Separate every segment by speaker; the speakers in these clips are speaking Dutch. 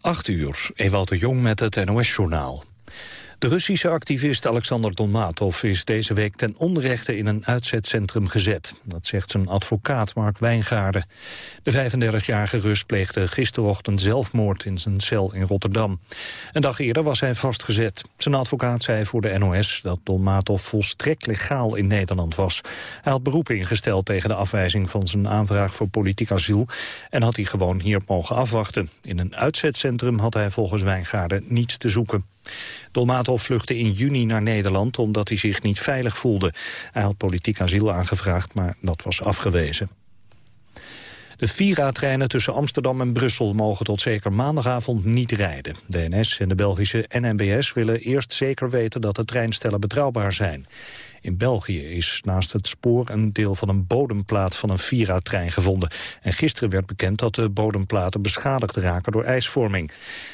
Speaker 1: 8 uur, Ewout de Jong met het NOS-journaal. De Russische activist Alexander Dolmatov is deze week ten onrechte in een uitzetcentrum gezet. Dat zegt zijn advocaat Mark Wijngaarden. De 35-jarige Rus pleegde gisterochtend zelfmoord in zijn cel in Rotterdam. Een dag eerder was hij vastgezet. Zijn advocaat zei voor de NOS dat Dolmatov volstrekt legaal in Nederland was. Hij had beroep ingesteld tegen de afwijzing van zijn aanvraag voor politiek asiel... en had hij gewoon hier mogen afwachten. In een uitzetcentrum had hij volgens Wijngaarden niets te zoeken. Dolmatov vluchtte in juni naar Nederland omdat hij zich niet veilig voelde. Hij had politiek asiel aangevraagd, maar dat was afgewezen. De Vira-treinen tussen Amsterdam en Brussel mogen tot zeker maandagavond niet rijden. De NS en de Belgische NMBS willen eerst zeker weten dat de treinstellen betrouwbaar zijn. In België is naast het spoor een deel van een bodemplaat van een Vira-trein gevonden. En gisteren werd bekend dat de bodemplaten beschadigd raken door ijsvorming.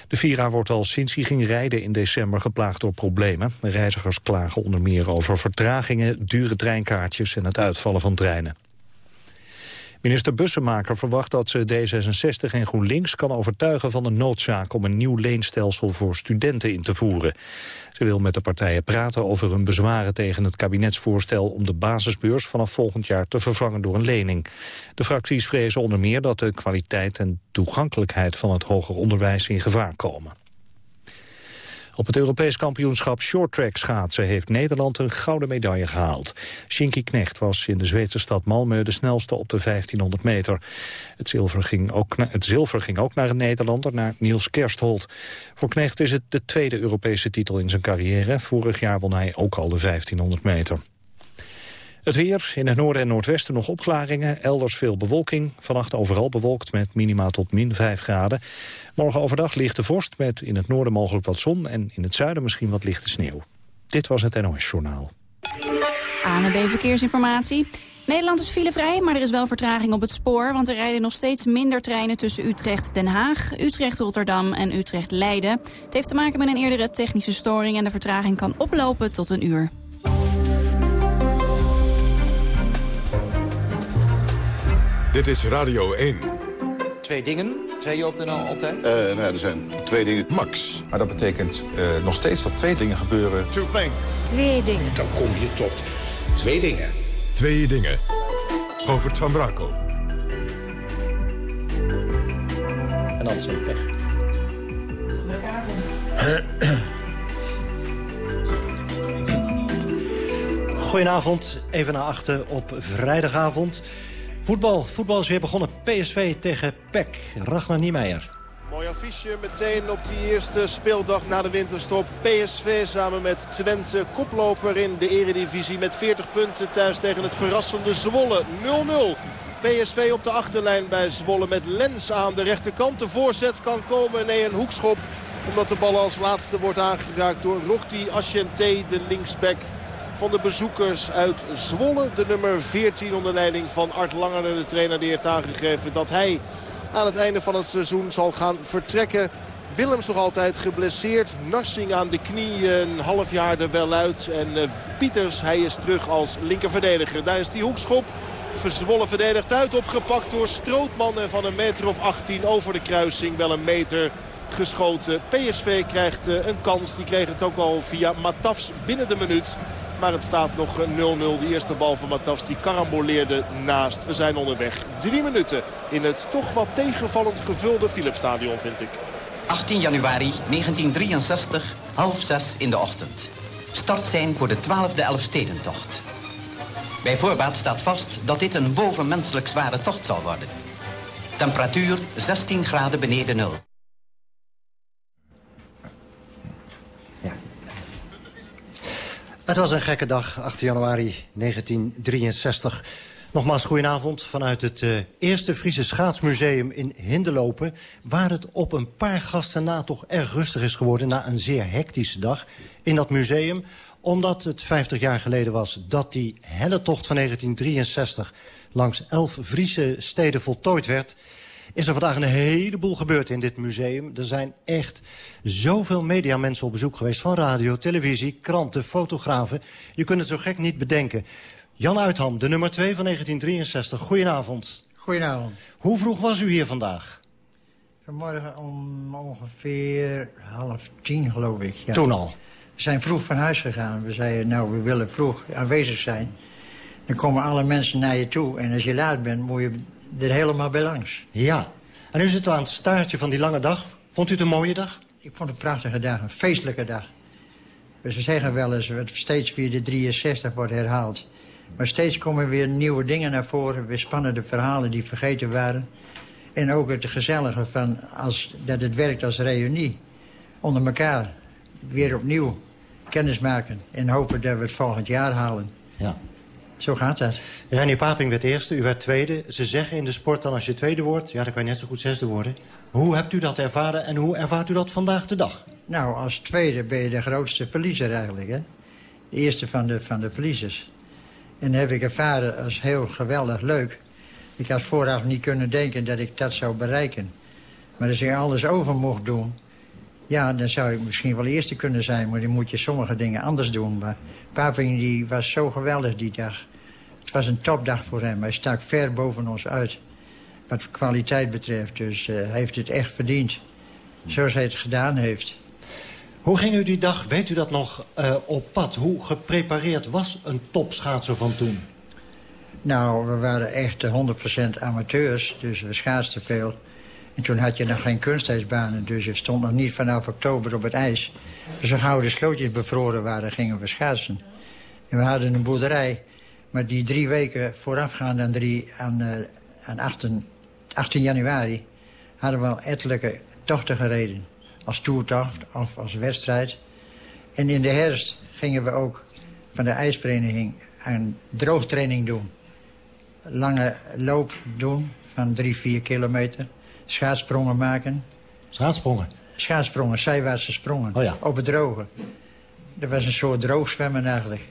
Speaker 1: De Vira wordt al sinds hij ging rijden in december geplaagd door problemen. Reizigers klagen onder meer over vertragingen, dure treinkaartjes en het uitvallen van treinen. Minister Bussemaker verwacht dat ze D66 en GroenLinks kan overtuigen van de noodzaak om een nieuw leenstelsel voor studenten in te voeren. Ze wil met de partijen praten over hun bezwaren tegen het kabinetsvoorstel om de basisbeurs vanaf volgend jaar te vervangen door een lening. De fracties vrezen onder meer dat de kwaliteit en toegankelijkheid van het hoger onderwijs in gevaar komen. Op het Europees kampioenschap shorttrack schaatsen heeft Nederland een gouden medaille gehaald. Shinky Knecht was in de Zweedse stad Malmö de snelste op de 1500 meter. Het zilver ging ook, het zilver ging ook naar een Nederlander, naar Niels Kersthold. Voor Knecht is het de tweede Europese titel in zijn carrière. Vorig jaar won hij ook al de 1500 meter. Het weer, in het noorden en noordwesten nog opklaringen, elders veel bewolking. Vannacht overal bewolkt met minima tot min 5 graden. Morgen overdag lichte vorst met in het noorden mogelijk wat zon... en in het zuiden misschien wat lichte sneeuw. Dit was het NOS Journaal.
Speaker 2: ANB Verkeersinformatie. Nederland is filevrij, maar er is wel vertraging op het spoor... want er rijden nog steeds minder treinen tussen Utrecht-Den Haag... Utrecht-Rotterdam en Utrecht-Leiden. Het heeft te maken met een eerdere technische storing... en de vertraging kan oplopen tot een uur.
Speaker 3: Dit is Radio 1.
Speaker 4: Twee dingen, zei je op de nou altijd?
Speaker 5: Uh, nou er zijn twee dingen.
Speaker 3: Max.
Speaker 6: Maar dat betekent uh, nog steeds dat twee dingen gebeuren.
Speaker 5: Two things.
Speaker 7: Twee dingen.
Speaker 4: Dan kom je tot twee dingen.
Speaker 3: Twee dingen. Govert van Brakel.
Speaker 4: En dan zijn pech.
Speaker 8: Goedenavond, even naar achter op vrijdagavond. Voetbal. Voetbal is weer begonnen. PSV tegen PEC. Ragnar Niemeyer.
Speaker 9: Mooi affiche meteen op die eerste speeldag na de winterstop. PSV samen met Twente koploper in de eredivisie met 40 punten thuis tegen het verrassende Zwolle. 0-0. PSV op de achterlijn bij Zwolle met Lens aan de rechterkant. De voorzet kan komen. Nee, een hoekschop. Omdat de bal als laatste wordt aangeraakt door Rochti Asciente, de linksback van de bezoekers uit Zwolle. De nummer 14 onder leiding van Art Langer, de trainer die heeft aangegeven dat hij aan het einde van het seizoen zal gaan vertrekken. Willems nog altijd geblesseerd. Narsing aan de knie een half jaar er wel uit. En uh, Pieters, hij is terug als linkerverdediger. Daar is die hoekschop. Verzwollen verdedigd uit. Opgepakt door Strootman. En van een meter of 18 over de kruising. Wel een meter geschoten. PSV krijgt uh, een kans. Die kreeg het ook al via Matafs binnen de minuut. Maar het staat nog 0-0. De eerste bal van Matas die karamboleerde naast. We zijn onderweg. Drie minuten in het toch wat tegenvallend gevulde Philipsstadion vind ik.
Speaker 10: 18 januari 1963, half zes in de ochtend. Start zijn voor de 12e Elfstedentocht. Bij voorbaat staat vast dat dit een bovenmenselijk zware tocht zal worden. Temperatuur 16 graden beneden nul.
Speaker 8: Het was een gekke dag, 8 januari 1963. Nogmaals goedenavond vanuit het uh, Eerste Friese Schaatsmuseum in Hindelopen... waar het op een paar gasten na toch erg rustig is geworden... na een zeer hectische dag in dat museum. Omdat het 50 jaar geleden was dat die tocht van 1963... langs elf Friese steden voltooid werd is er vandaag een heleboel gebeurd in dit museum. Er zijn echt zoveel mediamensen op bezoek geweest... van radio, televisie, kranten, fotografen. Je kunt het zo gek niet bedenken. Jan Uitham, de nummer 2 van 1963. Goedenavond.
Speaker 11: Goedenavond.
Speaker 8: Hoe vroeg was u hier vandaag?
Speaker 7: Vanmorgen om ongeveer half tien, geloof ik. Ja.
Speaker 8: Toen al?
Speaker 7: We zijn vroeg van huis gegaan. We zeiden, nou, we willen vroeg aanwezig zijn. Dan komen alle mensen naar je toe. En als je laat bent, moet je er helemaal bij langs.
Speaker 8: Ja. En u zit aan het staartje van die lange dag. Vond u het een mooie dag?
Speaker 7: Ik vond het een prachtige dag, een feestelijke dag. We zeggen wel eens, dat steeds weer de 63 wordt herhaald. Maar steeds komen weer nieuwe dingen naar voren. Weer spannende verhalen die vergeten waren. En ook het gezellige van als, dat het werkt als reunie. Onder elkaar. Weer opnieuw kennis maken. En hopen dat we het volgend jaar halen.
Speaker 8: Ja.
Speaker 7: Zo gaat dat.
Speaker 8: Reinier Paping werd eerste, u werd tweede. Ze zeggen in de sport dan als je tweede wordt... ja, dan kan je net zo goed zesde worden. Hoe hebt u dat ervaren en hoe ervaart u dat vandaag de dag?
Speaker 7: Nou, als tweede ben je de grootste verliezer eigenlijk, hè? De eerste van de, van de verliezers. En dat heb ik ervaren als heel geweldig leuk. Ik had vooraf niet kunnen denken dat ik dat zou bereiken. Maar als ik alles over mocht doen... ja, dan zou ik misschien wel eerste kunnen zijn... maar dan moet je sommige dingen anders doen. Maar Paping die was zo geweldig die dag. Het was een topdag voor hem. Hij stak ver boven ons uit. Wat kwaliteit betreft. Dus uh, hij heeft het echt verdiend. Zoals hij het gedaan heeft.
Speaker 8: Hoe ging u die dag, weet u dat nog, uh, op pad? Hoe geprepareerd was een topschaatser van toen?
Speaker 7: Nou, we waren echt 100% amateurs, dus we schaatsten veel. En toen had je nog geen kunstijsbanen, dus je stond nog niet vanaf oktober op het ijs. Dus zo gauw de slootjes bevroren waren, gingen we schaatsen. En we hadden een boerderij, maar die drie weken voorafgaand aan, drie, aan, uh, aan 18, 18 januari... hadden we al ettelijke tochten gereden. Als toertocht of als wedstrijd. En in de herfst gingen we ook van de ijsvereniging een droogtraining doen. Lange loop doen van drie, vier kilometer. Schaatsprongen maken.
Speaker 8: Schaatsprongen?
Speaker 7: Schaatsprongen, zijwaartse sprongen.
Speaker 8: Oh ja.
Speaker 7: Op het droge. Dat was een soort droogswemmen eigenlijk.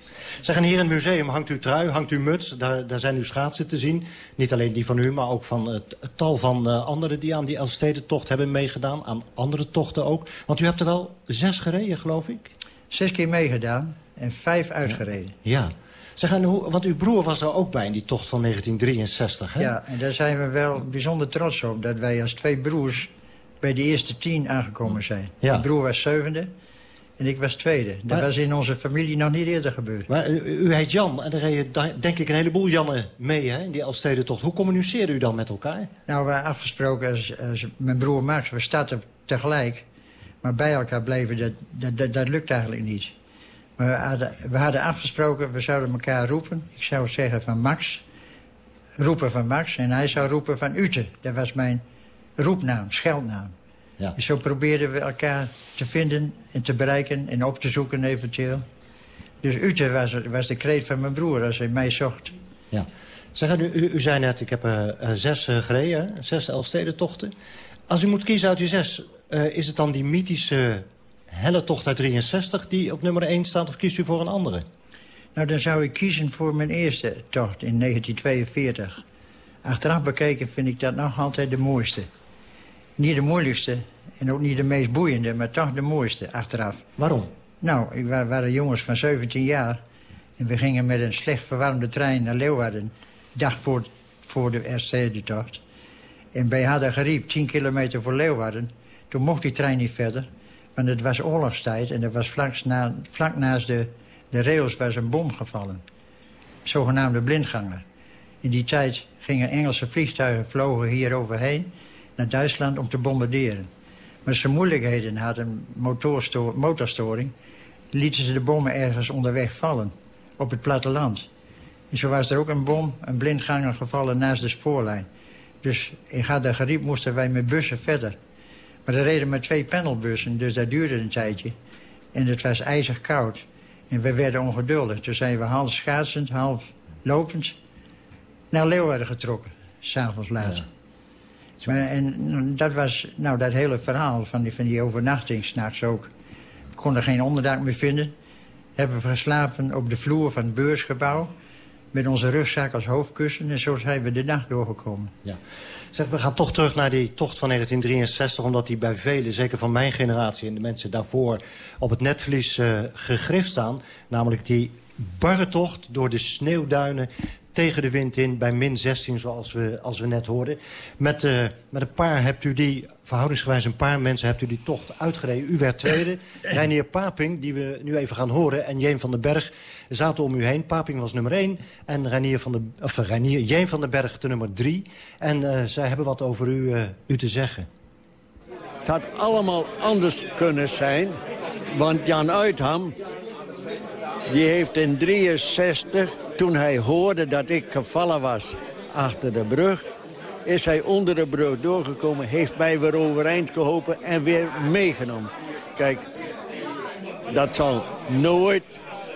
Speaker 8: Zeg, en hier in het museum hangt uw trui, hangt uw muts. Daar, daar zijn uw schaatsen te zien. Niet alleen die van u, maar ook van het, tal van uh, anderen... die aan die Elfstedentocht hebben meegedaan. Aan andere tochten ook. Want u hebt er wel zes gereden, geloof ik?
Speaker 7: Zes keer meegedaan en vijf uitgereden.
Speaker 8: Ja. ja. Zeg, en hoe, want uw broer was er ook bij in die tocht van 1963, hè?
Speaker 7: Ja, en daar zijn we wel bijzonder trots op. Dat wij als twee broers bij de eerste tien aangekomen zijn.
Speaker 8: Ja.
Speaker 7: Mijn broer was zevende en ik was tweede. Dat
Speaker 8: Maar-
Speaker 7: was in onze familie nog niet eerder gebeurd.
Speaker 8: Maar u, u heet Jan en er reden denk ik een heleboel Jannen mee, hè? In die Elfstedentocht. Hoe communiceerde u dan met elkaar?
Speaker 7: Nou, we hebben afgesproken, als, als mijn broer Max, we starten tegelijk. Maar bij elkaar bleven, dat, dat, dat, dat lukt eigenlijk niet. Maar we hadden, we hadden afgesproken, we zouden elkaar roepen. Ik zou zeggen van Max, roepen van Max. En hij zou roepen van Ute. Dat was mijn roepnaam, scheldnaam.
Speaker 8: Ja.
Speaker 7: Dus zo probeerden we elkaar te vinden en te bereiken en op te zoeken eventueel. Dus Ute was, was de kreet van mijn broer als hij mij zocht.
Speaker 8: Ja. Zeg, u, u, u zei net, ik heb eh, eh, zes eh, gereden, zes Elfstedentochten. Als u moet kiezen uit die zes, is het dan die mythische helle tocht uit 63... die op nummer 1 staat, of kiest u voor een andere?
Speaker 7: Nou, dan zou ik kiezen voor mijn eerste tocht in 1942. Achteraf bekeken vind ik dat nog altijd de mooiste. Niet de moeilijkste en ook niet de meest boeiende, maar toch de mooiste achteraf.
Speaker 8: Waarom?
Speaker 7: Nou, ik wa- waren jongens van 17 jaar... en we gingen met een slecht verwarmde trein naar Leeuwarden... dag voor, voor de Elfstedentocht. En bij Hadageriep, 10 kilometer voor Leeuwarden... toen mocht die trein niet verder, want het was oorlogstijd... en er was vlak, na, vlak naast de, de rails was een bom gevallen. Zogenaamde blindganger. In die tijd gingen Engelse vliegtuigen vlogen hier overheen... naar Duitsland om te bombarderen. Maar ze moeilijkheden hadden, motorsto- motorstoring... lieten ze de bommen ergens onderweg vallen, op het platteland. En zo was er ook een bom, een blindganger gevallen naast de spoorlijn. Dus in Gadagariep moesten wij met bussen verder. Maar er reden maar twee panelbussen, dus dat duurde een tijdje. En het was ijzig koud. En we werden ongeduldig. Toen zijn we half schaatsend, half lopend... naar Leeuwarden getrokken, s'avonds laat. En dat was nou, dat hele verhaal van die, van die overnachting s'nachts ook. We konden geen onderdak meer vinden. Hebben we geslapen op de vloer van het beursgebouw... met onze rugzak als hoofdkussen. En zo zijn we de nacht doorgekomen.
Speaker 8: Ja. Zeg, we gaan toch terug naar die tocht van 1963... omdat die bij velen, zeker van mijn generatie en de mensen daarvoor... op het netvlies eh gegrift staan. Namelijk die barre tocht door de sneeuwduinen... tegen de wind in bij min 16, zoals we, als we net hoorden. Met, uh, met een paar hebt u die, verhoudingsgewijs een paar mensen... hebt u die tocht uitgereden. U werd tweede. Reinier Paping, die we nu even gaan horen... en Jeen van den Berg zaten om u heen. Paping was nummer 1 en Reinier van de, of Reinier, Jeen van den Berg de nummer 3. En uh, zij hebben wat over u, uh, u te zeggen.
Speaker 11: Het had allemaal anders kunnen zijn. Want Jan Uitham, die heeft in 63, toen hij hoorde dat ik gevallen was achter de brug... is hij onder de brug doorgekomen, heeft mij weer overeind geholpen en weer meegenomen. Kijk, dat zal nooit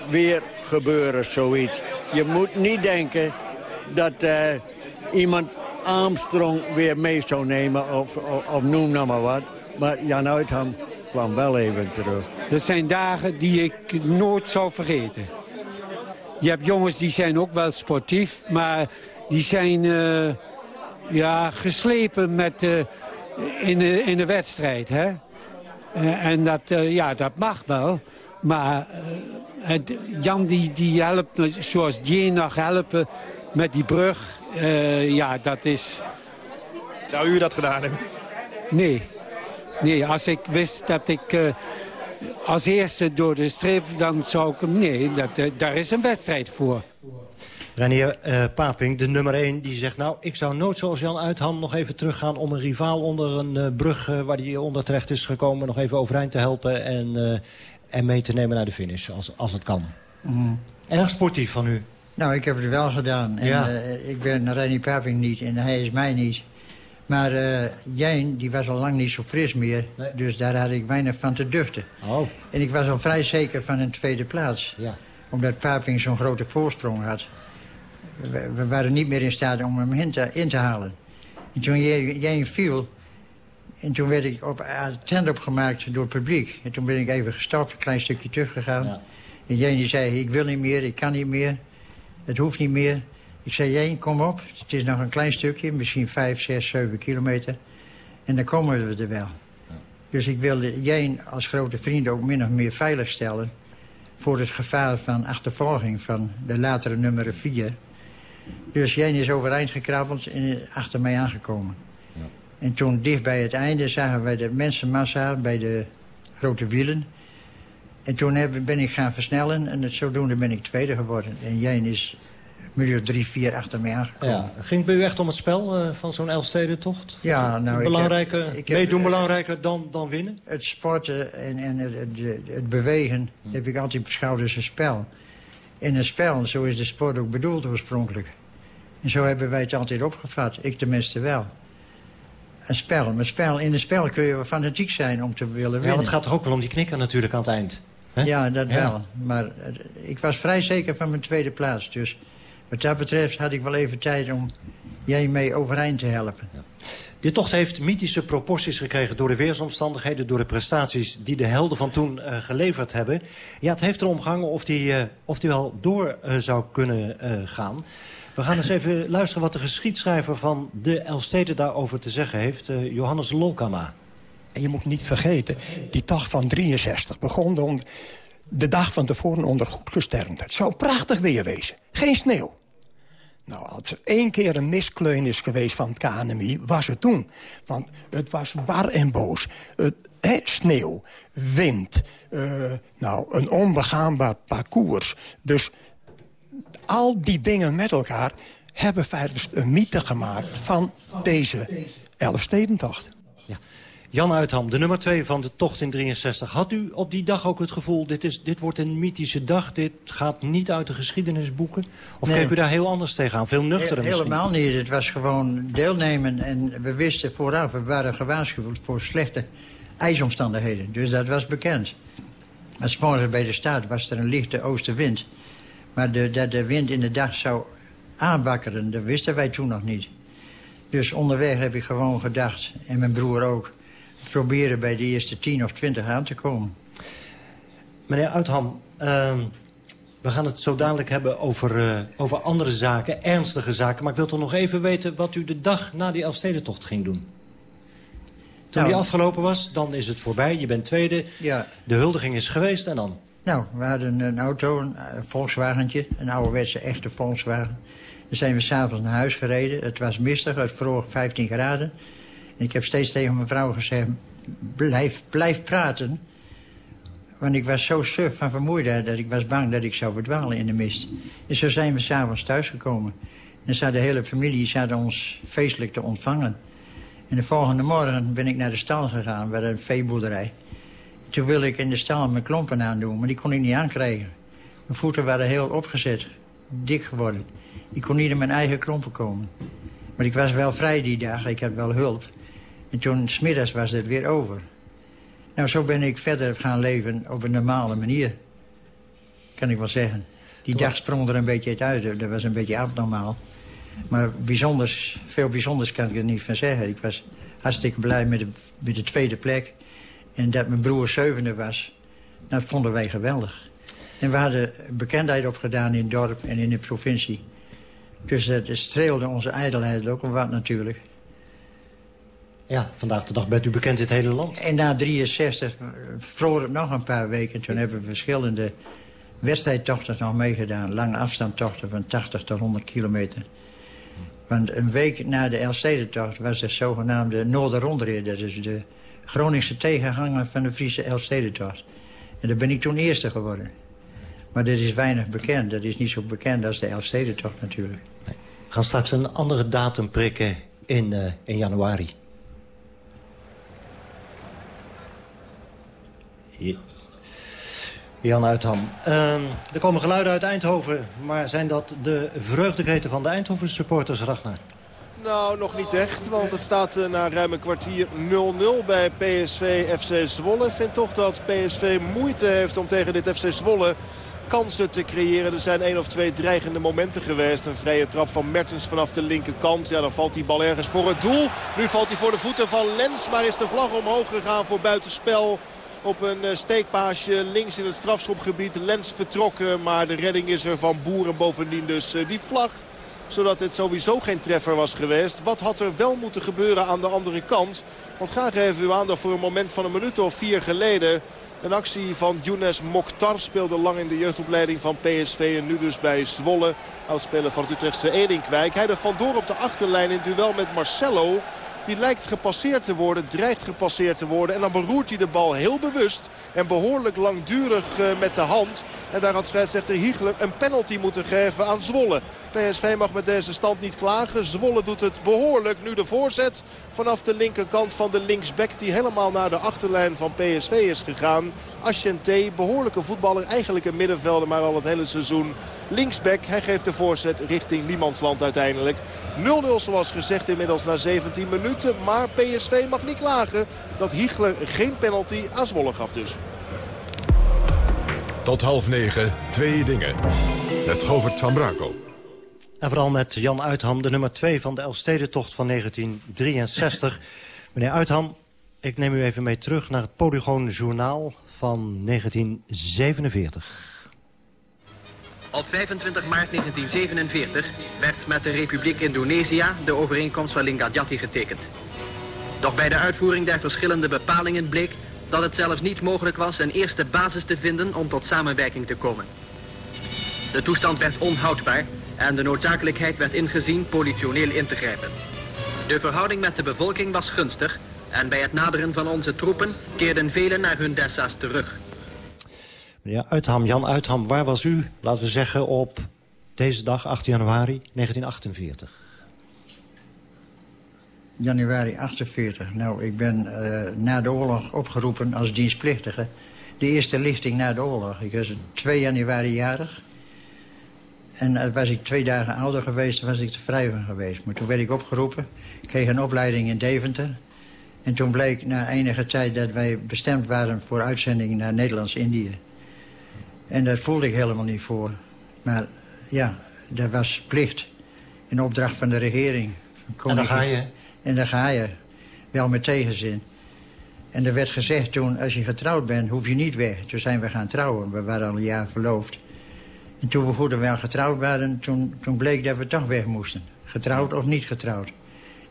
Speaker 11: weer gebeuren, zoiets. Je moet niet denken dat uh, iemand Armstrong weer mee zou nemen of, of, noem nou maar wat. Maar Jan Uitham kwam wel even terug.
Speaker 12: Dat zijn dagen die ik nooit zal vergeten. Je hebt jongens die zijn ook wel sportief, maar die zijn uh, ja, geslepen met, uh, in, de, in de wedstrijd. Hè? Uh, en dat, ja, dat mag wel. Maar Jan die, die helpt, zoals Jane nog helpen met die brug, ja, dat is...
Speaker 9: Zou u dat gedaan hebben?
Speaker 12: Nee. Nee, als ik wist dat ik als eerste door de streep... dan zou ik hem... Nee, dat, uh, daar is een wedstrijd voor.
Speaker 8: Renier uh, Paping, de nummer 1, die zegt... nou, ik zou nooit zoals Jan Uitham nog even teruggaan... om een rivaal onder een brug waar hij onder terecht is gekomen... nog even overeind te helpen en, en mee te nemen naar de finish, als, als het kan. Mm. Erg sportief van u.
Speaker 7: Nou, ik heb het wel gedaan. En, ja. ik ben Renier Paping niet en hij is mij niet... Maar uh, Jijn, die was al lang niet zo fris meer. Nee. Dus daar had ik weinig van te duchten.
Speaker 8: Oh.
Speaker 7: En ik was al vrij zeker van een tweede plaats.
Speaker 8: Ja.
Speaker 7: Omdat Paping zo'n grote voorsprong had. We, we, waren niet meer in staat om hem in te, in te halen. En toen Jijn viel... En toen werd ik op tent opgemaakt door het publiek. En toen ben ik even gestapt, een klein stukje teruggegaan. Ja. En Jijn die zei, ik wil niet meer, ik kan niet meer. Het hoeft niet meer. Ik zei, jij, kom op. Het is nog een klein stukje, misschien 5, 6, 7 kilometer. En dan komen we er wel. Ja. Dus ik wilde jij als grote vriend ook min of meer veilig stellen... voor het gevaar van achtervolging van de latere nummer 4. Dus jij is overeind gekrabbeld en achter mij aangekomen. Ja. En toen dicht bij het einde zagen wij de mensenmassa bij de grote wielen. En toen ben ik gaan versnellen en zodoende ben ik tweede geworden. En jij is minuut drie, vier achter mij aangekomen.
Speaker 8: Ja. Ging het bij u echt om het spel uh, van zo'n Elfstedentocht?
Speaker 7: Ja, nou...
Speaker 8: Belangrijker,
Speaker 7: ik heb, ik
Speaker 8: heb, meedoen belangrijker dan, dan winnen?
Speaker 7: Het sporten en, en het, het, het bewegen hm. heb ik altijd beschouwd als een spel. In een spel, zo is de sport ook bedoeld oorspronkelijk. En zo hebben wij het altijd opgevat. Ik tenminste wel. Een spel. Een spel. In een spel kun je fanatiek zijn om te willen winnen.
Speaker 8: Ja, het gaat toch ook wel om die knikker natuurlijk aan het eind?
Speaker 7: He? Ja, dat ja. wel. Maar ik was vrij zeker van mijn tweede plaats. Dus wat dat betreft had ik wel even tijd om jij mee overeind te helpen. Ja.
Speaker 8: Dit tocht heeft mythische proporties gekregen door de weersomstandigheden... door de prestaties die de helden van toen uh, geleverd hebben. Ja, het heeft erom gehangen of die, uh, of die wel door uh, zou kunnen gaan. We gaan eens even luisteren wat de geschiedschrijver van de Elstede daarover te zeggen heeft. Johannes Lolkama.
Speaker 13: En je moet niet vergeten, die dag van 63 begon om de dag van tevoren onder goed gesternte. Het zou prachtig weer wezen. Geen sneeuw. Nou, als er één keer een miskleun is geweest van het KNMI, was het toen. Want het was bar en boos. Het, sneeuw, wind, uh, nou, een onbegaanbaar parcours. Dus al die dingen met elkaar hebben feitelijk een mythe gemaakt van deze Elfstedentocht.
Speaker 8: Jan Uitham, de nummer 2 van de tocht in 63. Had u op die dag ook het gevoel, dit, is, dit wordt een mythische dag... dit gaat niet uit de geschiedenisboeken? Of nee. keek u daar heel anders tegenaan? Veel nuchtere
Speaker 7: He Helemaal niet. Het was gewoon deelnemen. En we wisten vooraf, we waren gewaarschuwd voor slechte ijsomstandigheden. Dus dat was bekend. Maar morgens bij de start was er een lichte oostenwind. Maar de, dat de wind in de dag zou aanwakkeren, dat wisten wij toen nog niet. Dus onderweg heb ik gewoon gedacht, en mijn broer ook proberen bij de eerste 10 of 20 aan te komen.
Speaker 8: Meneer Uitham, uh, we gaan het zo dadelijk hebben over, uh, over andere zaken, ernstige zaken. Maar ik wil toch nog even weten wat u de dag na die Elfstedentocht ging doen. Toen nou, die afgelopen was, dan is het voorbij. Je bent tweede.
Speaker 7: Ja.
Speaker 8: De huldiging is geweest en dan?
Speaker 7: Nou, we hadden een auto, een Volkswagentje. Een ouderwetse echte Volkswagen. Dan zijn we s'avonds naar huis gereden. Het was mistig, het vroeg 15 graden. En ik heb steeds tegen mijn vrouw gezegd... blijf, blijf praten. Want ik was zo suf van vermoeidheid... dat ik was bang dat ik zou verdwalen in de mist. En zo zijn we s'avonds thuisgekomen. En zat de hele familie zat ons feestelijk te ontvangen. En de volgende morgen ben ik naar de stal gegaan... bij een veeboerderij. Toen wilde ik in de stal mijn klompen aandoen... maar die kon ik niet aankrijgen. Mijn voeten waren heel opgezet, dik geworden. Ik kon niet in mijn eigen klompen komen. Maar ik was wel vrij die dag, ik had wel hulp. En toen, smiddags, was het weer over. Nou, zo ben ik verder gaan leven op een normale manier. Kan ik wel zeggen. Die dag sprong er een beetje uit. Dat was een beetje abnormaal. Maar bijzonders, veel bijzonders kan ik er niet van zeggen. Ik was hartstikke blij met de, met de tweede plek. En dat mijn broer zevende was, dat vonden wij geweldig. En we hadden bekendheid opgedaan in het dorp en in de provincie. Dus dat streelde onze ijdelheid ook wat natuurlijk.
Speaker 8: Ja, vandaag de dag bent u bekend in het hele land.
Speaker 7: En na 63 vroor het nog een paar weken. Toen hebben we verschillende wedstrijdtochten nog meegedaan. Lange afstandtochten van 80 tot 100 kilometer. Want een week na de Elfstedentocht was de zogenaamde Noorderrondrit. Dat is de Groningse tegenhanger van de Friese Elfstedentocht. En daar ben ik toen eerste geworden. Maar dit is weinig bekend. Dat is niet zo bekend als de Elfstedentocht natuurlijk.
Speaker 8: We gaan straks een andere datum prikken in, uh, in januari. Jan Uitham. Uh, er komen geluiden uit Eindhoven, maar zijn dat de vreugdekreten van de Eindhoven supporters, Ragnar?
Speaker 9: Nou, nog niet echt, want het staat uh, na ruim een kwartier 0-0 bij PSV FC Zwolle. Ik vind toch dat PSV moeite heeft om tegen dit FC Zwolle kansen te creëren. Er zijn één of twee dreigende momenten geweest. Een vrije trap van Mertens vanaf de linkerkant. Ja, dan valt die bal ergens voor het doel. Nu valt hij voor de voeten van Lens, maar is de vlag omhoog gegaan voor buitenspel op een eh, steekpaasje links in het strafschopgebied. Lens vertrokken, maar de redding is er van Boeren bovendien. Dus eh, die vlag zodat het sowieso geen treffer was geweest. Wat had er wel moeten gebeuren aan de andere kant? Want graag even uw aandacht voor een moment van een minuut of vier geleden. Een actie van Younes Mokhtar speelde lang in de jeugdopleiding van PSV. En nu dus bij Zwolle. Oudspeler van het Utrechtse Edinkwijk. Hij er vandoor op de achterlijn in duel met Marcelo. Die lijkt gepasseerd te worden, dreigt gepasseerd te worden. En dan beroert hij de bal heel bewust en behoorlijk langdurig uh, met de hand. En daar had scheidsrechter Hiegler een penalty moeten geven aan Zwolle. PSV mag met deze stand niet klagen. Zwolle doet het behoorlijk. Nu de voorzet vanaf de linkerkant van de linksback die helemaal naar de achterlijn van PSV is gegaan. Asciente, behoorlijke voetballer, eigenlijk een middenvelder, maar al het hele seizoen linksback. Hij geeft de voorzet richting Niemandsland uiteindelijk. 0-0 zoals gezegd inmiddels na 17 minuten. Maar PSV mag niet klagen dat Hiegler geen penalty aan Zwolle gaf dus.
Speaker 3: Tot half negen, twee dingen. Met Govert van Brakel.
Speaker 8: En vooral met Jan Uitham, de nummer 2 van de Elfstedentocht van 1963. Meneer Uitham, ik neem u even mee terug naar het Polygoon Journaal van 1947.
Speaker 10: Op 25 maart 1947 werd met de Republiek Indonesië de overeenkomst van Linggadjati getekend. Doch bij de uitvoering der verschillende bepalingen bleek dat het zelfs niet mogelijk was een eerste basis te vinden om tot samenwerking te komen. De toestand werd onhoudbaar en de noodzakelijkheid werd ingezien politioneel in te grijpen. De verhouding met de bevolking was gunstig en bij het naderen van onze troepen keerden velen naar hun dessa's terug.
Speaker 8: Meneer Uitham, Jan Uitham, waar was u, laten we zeggen, op deze dag, 8 januari 1948?
Speaker 7: Januari 48. Nou, ik ben uh, na de oorlog opgeroepen als dienstplichtige. De eerste lichting na de oorlog. Ik was 2 januari jarig. En uh, was ik twee dagen ouder geweest, was ik te vrij van geweest. Maar toen werd ik opgeroepen. Kreeg een opleiding in Deventer. En toen bleek na enige tijd dat wij bestemd waren voor uitzending naar Nederlands-Indië. En daar voelde ik helemaal niet voor. Maar ja, dat was plicht. Een opdracht van de regering.
Speaker 8: Van en dan ga je?
Speaker 7: En dan ga je. Wel met tegenzin. En er werd gezegd toen, als je getrouwd bent, hoef je niet weg. Toen zijn we gaan trouwen. We waren al een jaar verloofd. En toen we goed en wel getrouwd waren, toen, toen bleek dat we toch weg moesten. Getrouwd of niet getrouwd.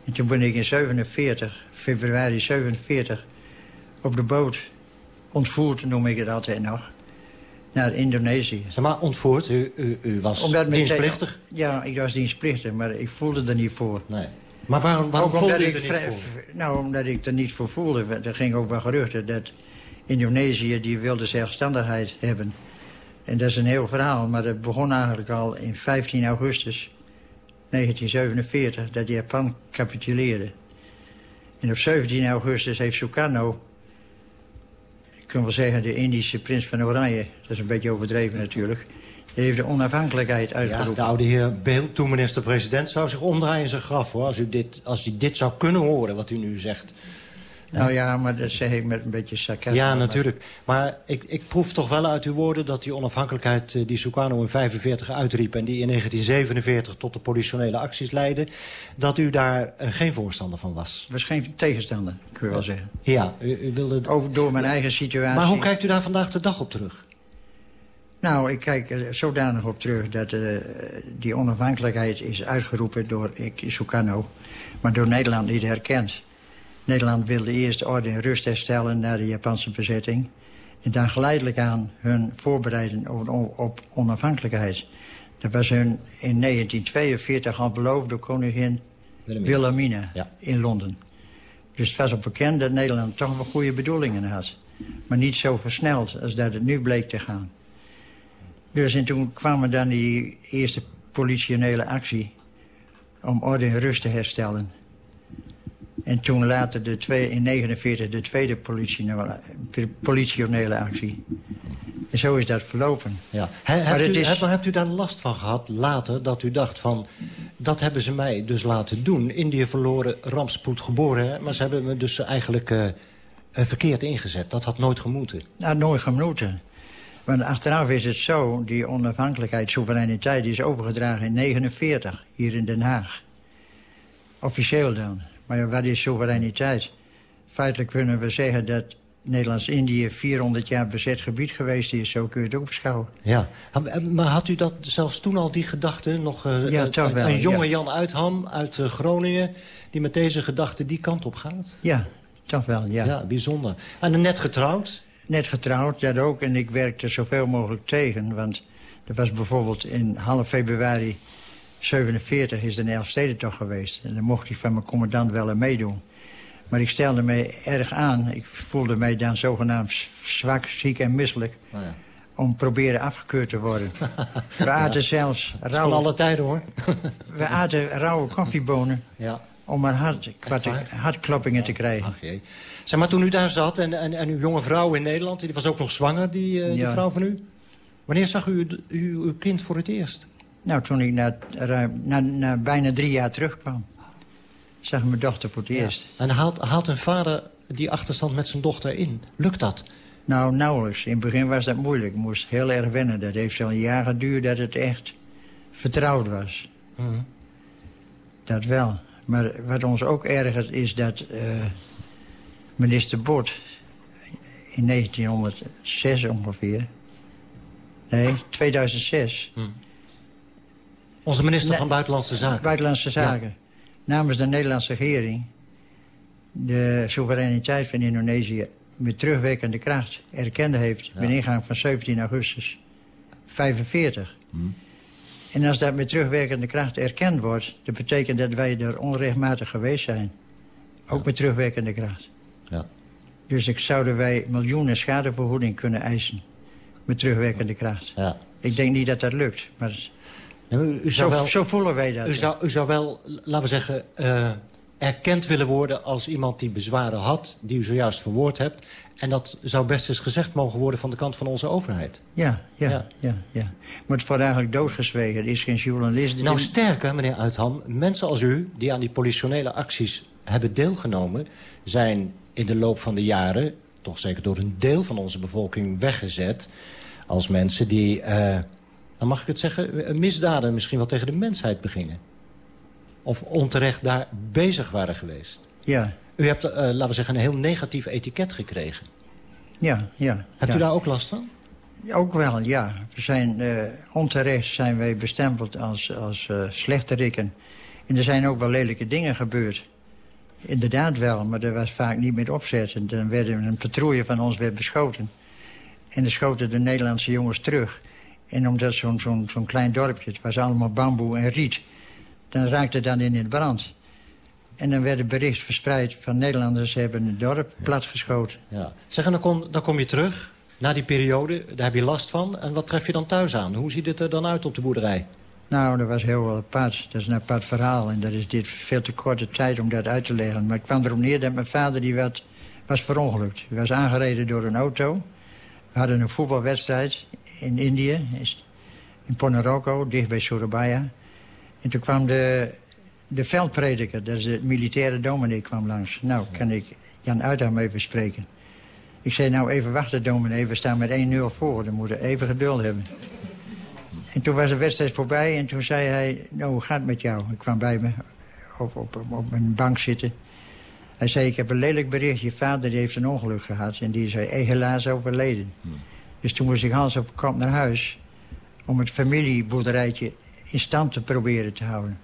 Speaker 7: En toen ben ik in 47, februari 47, op de boot ontvoerd, noem ik het altijd nog. Naar Indonesië.
Speaker 8: Zeg maar ontvoerd, u, u, u was
Speaker 7: Omdat
Speaker 8: dienstplichtig?
Speaker 7: Ja, ik was dienstplichtig, maar ik voelde er niet voor.
Speaker 8: Nee. Maar waarom, waarom
Speaker 7: ook omdat
Speaker 8: voelde u
Speaker 7: ik
Speaker 8: er niet
Speaker 7: vrij-
Speaker 8: voor?
Speaker 7: Nou, omdat ik er niet voor voelde. Er ging ook wel geruchten dat Indonesië die wilde zelfstandigheid hebben. En dat is een heel verhaal, maar dat begon eigenlijk al in 15 augustus 1947... dat Japan capituleerde. En op 17 augustus heeft Sukarno... ik kan wel zeggen de Indische prins van Oranje... dat is een beetje overdreven natuurlijk... die heeft de onafhankelijkheid
Speaker 8: Ja,
Speaker 7: uitgeroepen.
Speaker 8: de oude heer Beel, toen minister-president, zou zich omdraaien in zijn graf, hoor. Als, u dit, als hij dit zou kunnen horen, wat u nu zegt.
Speaker 7: Nou ja, maar dat zeg ik met een beetje sarcasme.
Speaker 8: Ja, natuurlijk. Maar ik, ik proef toch wel uit uw woorden dat die onafhankelijkheid... eh, die Sukarno in 45 uitriep en die in 1947 tot de politionele acties leidde... dat u daar eh, geen voorstander van was.
Speaker 7: was geen tegenstander, kun je wel zeggen.
Speaker 8: Ja, u, u wilde...
Speaker 7: Ook door mijn eigen situatie.
Speaker 8: Maar hoe kijkt u daar vandaag de dag op terug?
Speaker 7: Nou, ik kijk er zodanig op terug dat eh, die onafhankelijkheid is uitgeroepen door ik, Sukarno, maar door Nederland niet herkend. Nederland wilde eerst orde en rust herstellen na de Japanse bezetting... en dan geleidelijk aan hun voorbereiden op, op onafhankelijkheid. Dat was hun in 1942 al beloofd door koningin
Speaker 8: Wilhelmina.
Speaker 7: Wilhelmina
Speaker 8: Ja.
Speaker 7: in Londen. Dus het was op bekend dat Nederland toch wel goede bedoelingen had. Maar niet zo versneld als dat het nu bleek te gaan. Dus en toen kwam er dan die eerste politionele actie... om orde en rust te herstellen. En toen later de twee, in 49 de tweede politionele, actie. En zo is dat verlopen.
Speaker 8: Ja. He,
Speaker 7: Maar
Speaker 8: hebt, u,
Speaker 7: is-
Speaker 8: hebt, hebt u daar last van gehad later dat u dacht van... dat hebben ze mij dus laten doen. Indië verloren, rampspoed geboren. Hè? Maar ze hebben me dus eigenlijk eh, eh, verkeerd ingezet. Dat had nooit gemoeten.
Speaker 7: Nou, nooit genoten. Want achteraf is het zo, die onafhankelijkheid, soevereiniteit... die is overgedragen in 49 hier in Den Haag. Officieel dan. Maar ja, wat is soevereiniteit? Feitelijk kunnen we zeggen dat Nederlands-Indië 400 jaar bezet gebied geweest is. Zo kun je het ook beschouwen.
Speaker 8: Ja. Maar had u dat zelfs toen al, die gedachte? Nog eh,
Speaker 7: Ja,
Speaker 8: eh,
Speaker 7: toch
Speaker 8: een,
Speaker 7: wel,
Speaker 8: een jonge
Speaker 7: ja.
Speaker 8: Jan Uitham uit eh, Groningen... die met deze gedachte die kant op gaat?
Speaker 7: Ja, toch wel, ja.
Speaker 8: Ja, bijzonder. En net getrouwd?
Speaker 7: Net getrouwd, dat ook. En ik werkte zoveel mogelijk tegen. Want er was bijvoorbeeld in half februari 47 is een Elfstedentocht geweest. En dan mocht ik van mijn commandant wel aan meedoen. Maar ik stelde mij erg aan. Ik voelde mij dan zogenaamd zwak, ziek en misselijk.
Speaker 8: Nou ja.
Speaker 7: Om proberen afgekeurd te worden. We aten zelfs
Speaker 8: van
Speaker 7: rauwe,
Speaker 8: alle tijden, hoor.
Speaker 7: we aten rauwe koffiebonen
Speaker 8: ja.
Speaker 7: om maar hart, hartkloppingen te krijgen.
Speaker 8: Ach jee. Zeg maar, toen u daar zat en, en, en uw jonge vrouw in Nederland... die was ook nog zwanger, die, eh, die vrouw van u. Wanneer zag u, u uw kind voor het eerst?
Speaker 7: Nou, toen ik na, ruim, na, na bijna drie jaar terugkwam... zag mijn dochter voor het eerst.
Speaker 8: En haalt, haalt een vader die achterstand met zijn dochter in? Lukt dat?
Speaker 7: Nou, nauwelijks. In het begin was dat moeilijk. Ik moest heel erg wennen. Dat heeft al een jaar geduurd dat het echt vertrouwd was.
Speaker 8: Mhm.
Speaker 7: Dat wel. Maar wat ons ook ergert is dat eh, minister Bot... in 1906 ongeveer... Nee, 2006...
Speaker 8: Onze minister van Buitenlandse Zaken.
Speaker 7: Buitenlandse Zaken. Namens de Nederlandse regering... de soevereiniteit van Indonesië met terugwerkende kracht erkend heeft... met ingang van 17 augustus 45. En als dat met terugwerkende kracht erkend wordt... dat betekent dat wij er onrechtmatig geweest zijn. Ook met terugwerkende kracht.
Speaker 8: Ja.
Speaker 7: Dus ik zouden wij miljoenen schadevergoeding kunnen eisen... met terugwerkende kracht.
Speaker 8: Ja.
Speaker 7: Ik denk niet dat dat lukt, maar...
Speaker 8: Nou, u, zou
Speaker 7: Zo,
Speaker 8: wel,
Speaker 7: zo voelen wij dat.
Speaker 8: u, zou, u zou wel, laten we zeggen, eh, erkend willen worden als iemand die bezwaren had... die u zojuist verwoord hebt. En dat zou best eens gezegd mogen worden van de kant van onze overheid.
Speaker 7: Ja, ja,
Speaker 8: Ja.
Speaker 7: ja. ja, Maar het wordt eigenlijk doodgezwegen. Er is geen journalist... die-
Speaker 8: Nou, sterker, meneer Uitham, mensen als u... die aan die politionele acties hebben deelgenomen... zijn in de loop van de jaren, toch zeker door een deel van onze bevolking... weggezet als mensen die, eh, dan mag ik het zeggen... misdaden misschien wel tegen de mensheid begingen. Of onterecht daar bezig waren geweest.
Speaker 7: Ja,
Speaker 8: U hebt, eh, laten we zeggen, een heel negatief etiket gekregen.
Speaker 7: ja, ja.
Speaker 8: Hebt
Speaker 7: ja.
Speaker 8: u daar ook last van?
Speaker 7: Ook wel, ja. We zijn, eh, onterecht zijn wij bestempeld als, als eh slechterikken. En er zijn ook wel lelijke dingen gebeurd. Inderdaad wel, maar dat was vaak niet met opzet. En dan werd een patrouille van ons werd beschoten. En dan schoten de Nederlandse jongens terug. En omdat zo'n zo'n zo'n klein dorpje, het was allemaal bamboe en riet... dan raakte dan in het brand. En dan werd het bericht verspreid van Nederlanders hebben het dorp platgeschoten.
Speaker 8: Ja. Zeg, en dan kom, dan kom je terug, na die periode, daar heb je last van. En wat tref je dan thuis aan? Hoe ziet het er dan uit op de boerderij?
Speaker 7: Nou, dat was heel wel apart. Dat is een apart verhaal. En dat is dit veel te korte tijd om dat uit te leggen. Maar ik kwam erop neer dat mijn vader die werd, was verongelukt. Hij was aangereden door een auto. We hadden een voetbalwedstrijd in Indië, in Ponoroco, dicht bij Surabaya. En toen kwam de, de veldprediker, dat is de militaire dominee, kwam langs. Nou, kan ik Jan Uitham even spreken? Ik zei, nou even wachten dominee, we staan met 1-0 voor. Dan moeten we even geduld hebben. En toen was de wedstrijd voorbij en toen zei hij, nou, hoe gaat het met jou? Ik kwam bij me op, op, op, een bank zitten. Hij zei, ik heb een lelijk bericht. Je vader die heeft een ongeluk gehad en die is helaas overleden. Dus toen moest ik Hans op kant naar huis... om het familieboerderijtje in stand te proberen te houden.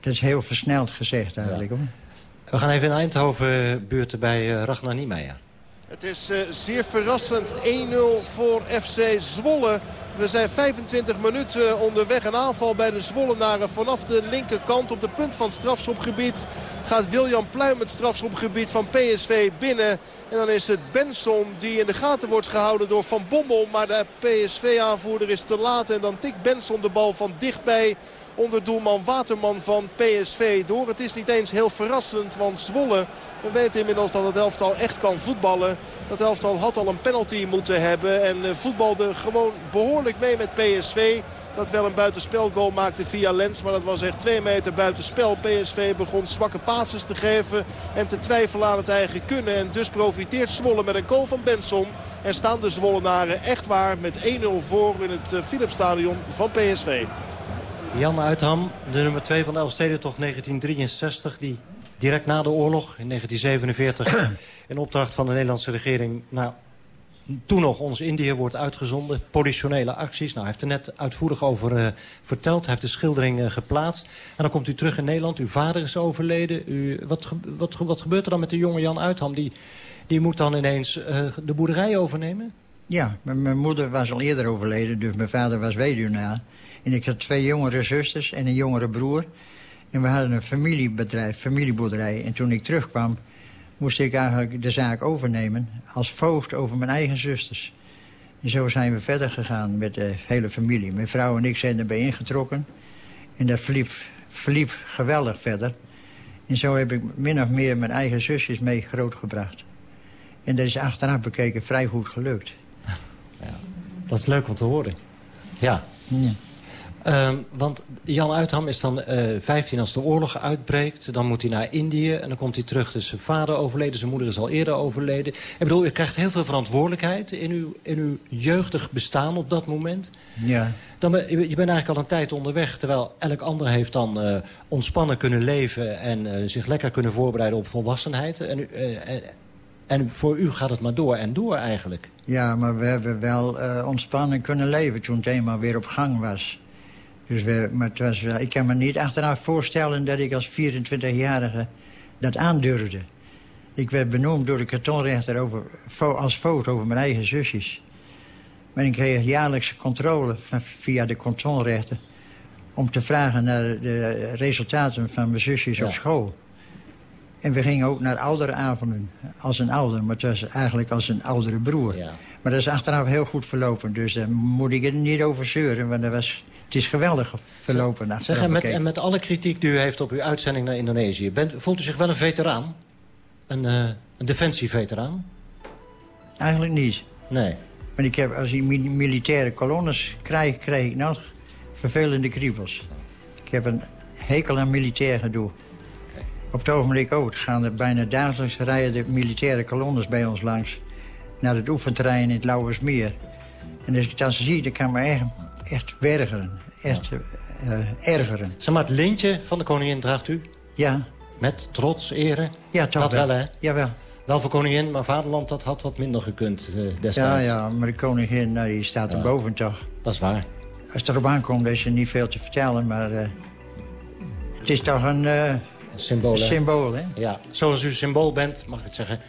Speaker 7: Dat is heel versneld gezegd eigenlijk. Hoor.
Speaker 8: We gaan even in Eindhoven buurten bij uh, Ragnar Niemeyer.
Speaker 9: Het is uh, zeer verrassend 1-0 voor FC Zwolle. We zijn 25 minuten onderweg. Een aanval bij de Zwollenaren vanaf de linkerkant. Op de punt van het strafschopgebied gaat William Pluim het strafschopgebied van PSV binnen. En dan is het Benson die in de gaten wordt gehouden door Van Bommel. Maar de PSV-aanvoerder is te laat. En dan tikt Benson de bal van dichtbij onder doelman Waterman van PSV door. Het is niet eens heel verrassend, want Zwolle, we weten inmiddels dat het elftal echt kan voetballen. Dat elftal had al een penalty moeten hebben en eh, voetbalde gewoon behoorlijk mee met PSV. Dat wel een buitenspelgoal maakte via Lens. Maar dat was echt twee meter buitenspel. PSV begon zwakke passes te geven. En te twijfelen aan het eigen kunnen. En dus profiteert Zwolle met een goal van Benson. En staan de Zwollenaren echt waar met 1-0 voor in het eh, Philipsstadion van PSV.
Speaker 8: Jan Uitham, de nummer 2 van de Elfstedentocht 1963... die direct na de oorlog in 1947 in opdracht van de Nederlandse regering... naar toen nog ons Indië wordt uitgezonden. Politionele acties. Nou, hij heeft er net uitvoerig over uh, verteld. Hij heeft de schildering uh, geplaatst. En dan komt u terug in Nederland. Uw vader is overleden. U, wat, wat, wat gebeurt er dan met de jonge Jan Uitham? Die, die moet dan ineens uh, de boerderij overnemen?
Speaker 7: Ja, mijn moeder was al eerder overleden. Dus mijn vader was weduwnaar. En ik had twee jongere zusters en een jongere broer. En we hadden een familiebedrijf, familieboerderij. En toen ik terugkwam, moest ik eigenlijk de zaak overnemen... als voogd over mijn eigen zusters. En zo zijn we verder gegaan met de hele familie. Mijn vrouw en ik zijn erbij ingetrokken. En dat verliep, verliep geweldig verder. En zo heb ik min of meer mijn eigen zusjes mee grootgebracht. En dat is achteraf bekeken vrij goed gelukt.
Speaker 8: Ja, dat is leuk om te horen. Ja. ja. Um, want Jan Uitham is dan uh, 15 als de oorlog uitbreekt. Dan moet hij naar Indië en dan komt hij terug. Dus zijn vader overleden, zijn moeder is al eerder overleden. Ik bedoel, u krijgt heel veel verantwoordelijkheid in uw, in uw jeugdig bestaan op dat moment.
Speaker 7: Ja.
Speaker 8: Dan ben, je bent eigenlijk al een tijd onderweg. Terwijl elk ander heeft dan uh, ontspannen kunnen leven... en uh, zich lekker kunnen voorbereiden op volwassenheid. En, en, en voor u gaat het maar door en door eigenlijk.
Speaker 7: Ja, maar we hebben wel ontspannen kunnen leven toen het eenmaal weer op gang was. Dus we, maar het was, ik kan me niet achteraf voorstellen dat ik als 24-jarige dat aandurfde. Ik werd benoemd door de kantonrechter over, als voogd over mijn eigen zusjes. Maar ik kreeg jaarlijkse controle van, via de kantonrechter... om te vragen naar de resultaten van mijn zusjes ja. op school. En we gingen ook naar oudere avonden als een ouder. Maar het was eigenlijk als een oudere broer.
Speaker 8: Ja.
Speaker 7: Maar dat is achteraf heel goed verlopen. Dus daar moet ik het niet over zeuren. Want dat was het is geweldig verlopen.
Speaker 8: Zeg, en, met, en met alle kritiek die u heeft op uw uitzending naar Indonesië... Bent, voelt u zich wel een veteraan? Een, uh, een defensieveteraan?
Speaker 7: Eigenlijk niet.
Speaker 8: Nee.
Speaker 7: Maar ik heb, als ik militaire kolonnes krijg, krijg ik nog vervelende kriebels. Ik heb een hekel aan militair gedoe. Okay. Op het ogenblik ook. Gaan er bijna dagelijks rijden de militaire kolonnes bij ons langs. Naar het oefenterrein in het Lauwersmeer. En als ik dat zie, dan kan me echt, echt wergeren echt uh, ergeren.
Speaker 8: Zeg maar, het lintje van de koningin draagt u?
Speaker 7: Ja.
Speaker 8: Met trots, eren?
Speaker 7: Ja, toch
Speaker 8: dat wel. hè?
Speaker 7: Jawel.
Speaker 8: Wel voor koningin, maar vaderland dat had wat minder gekund uh, destijds.
Speaker 7: Ja, ja, maar de koningin nou, die staat er boven toch.
Speaker 8: Dat is waar.
Speaker 7: Als het erop aankomt is er niet veel te vertellen, maar... Uh, het is toch een...
Speaker 8: symbool,
Speaker 7: symbool, hè?
Speaker 8: Ja, zoals u symbool bent, mag ik het zeggen...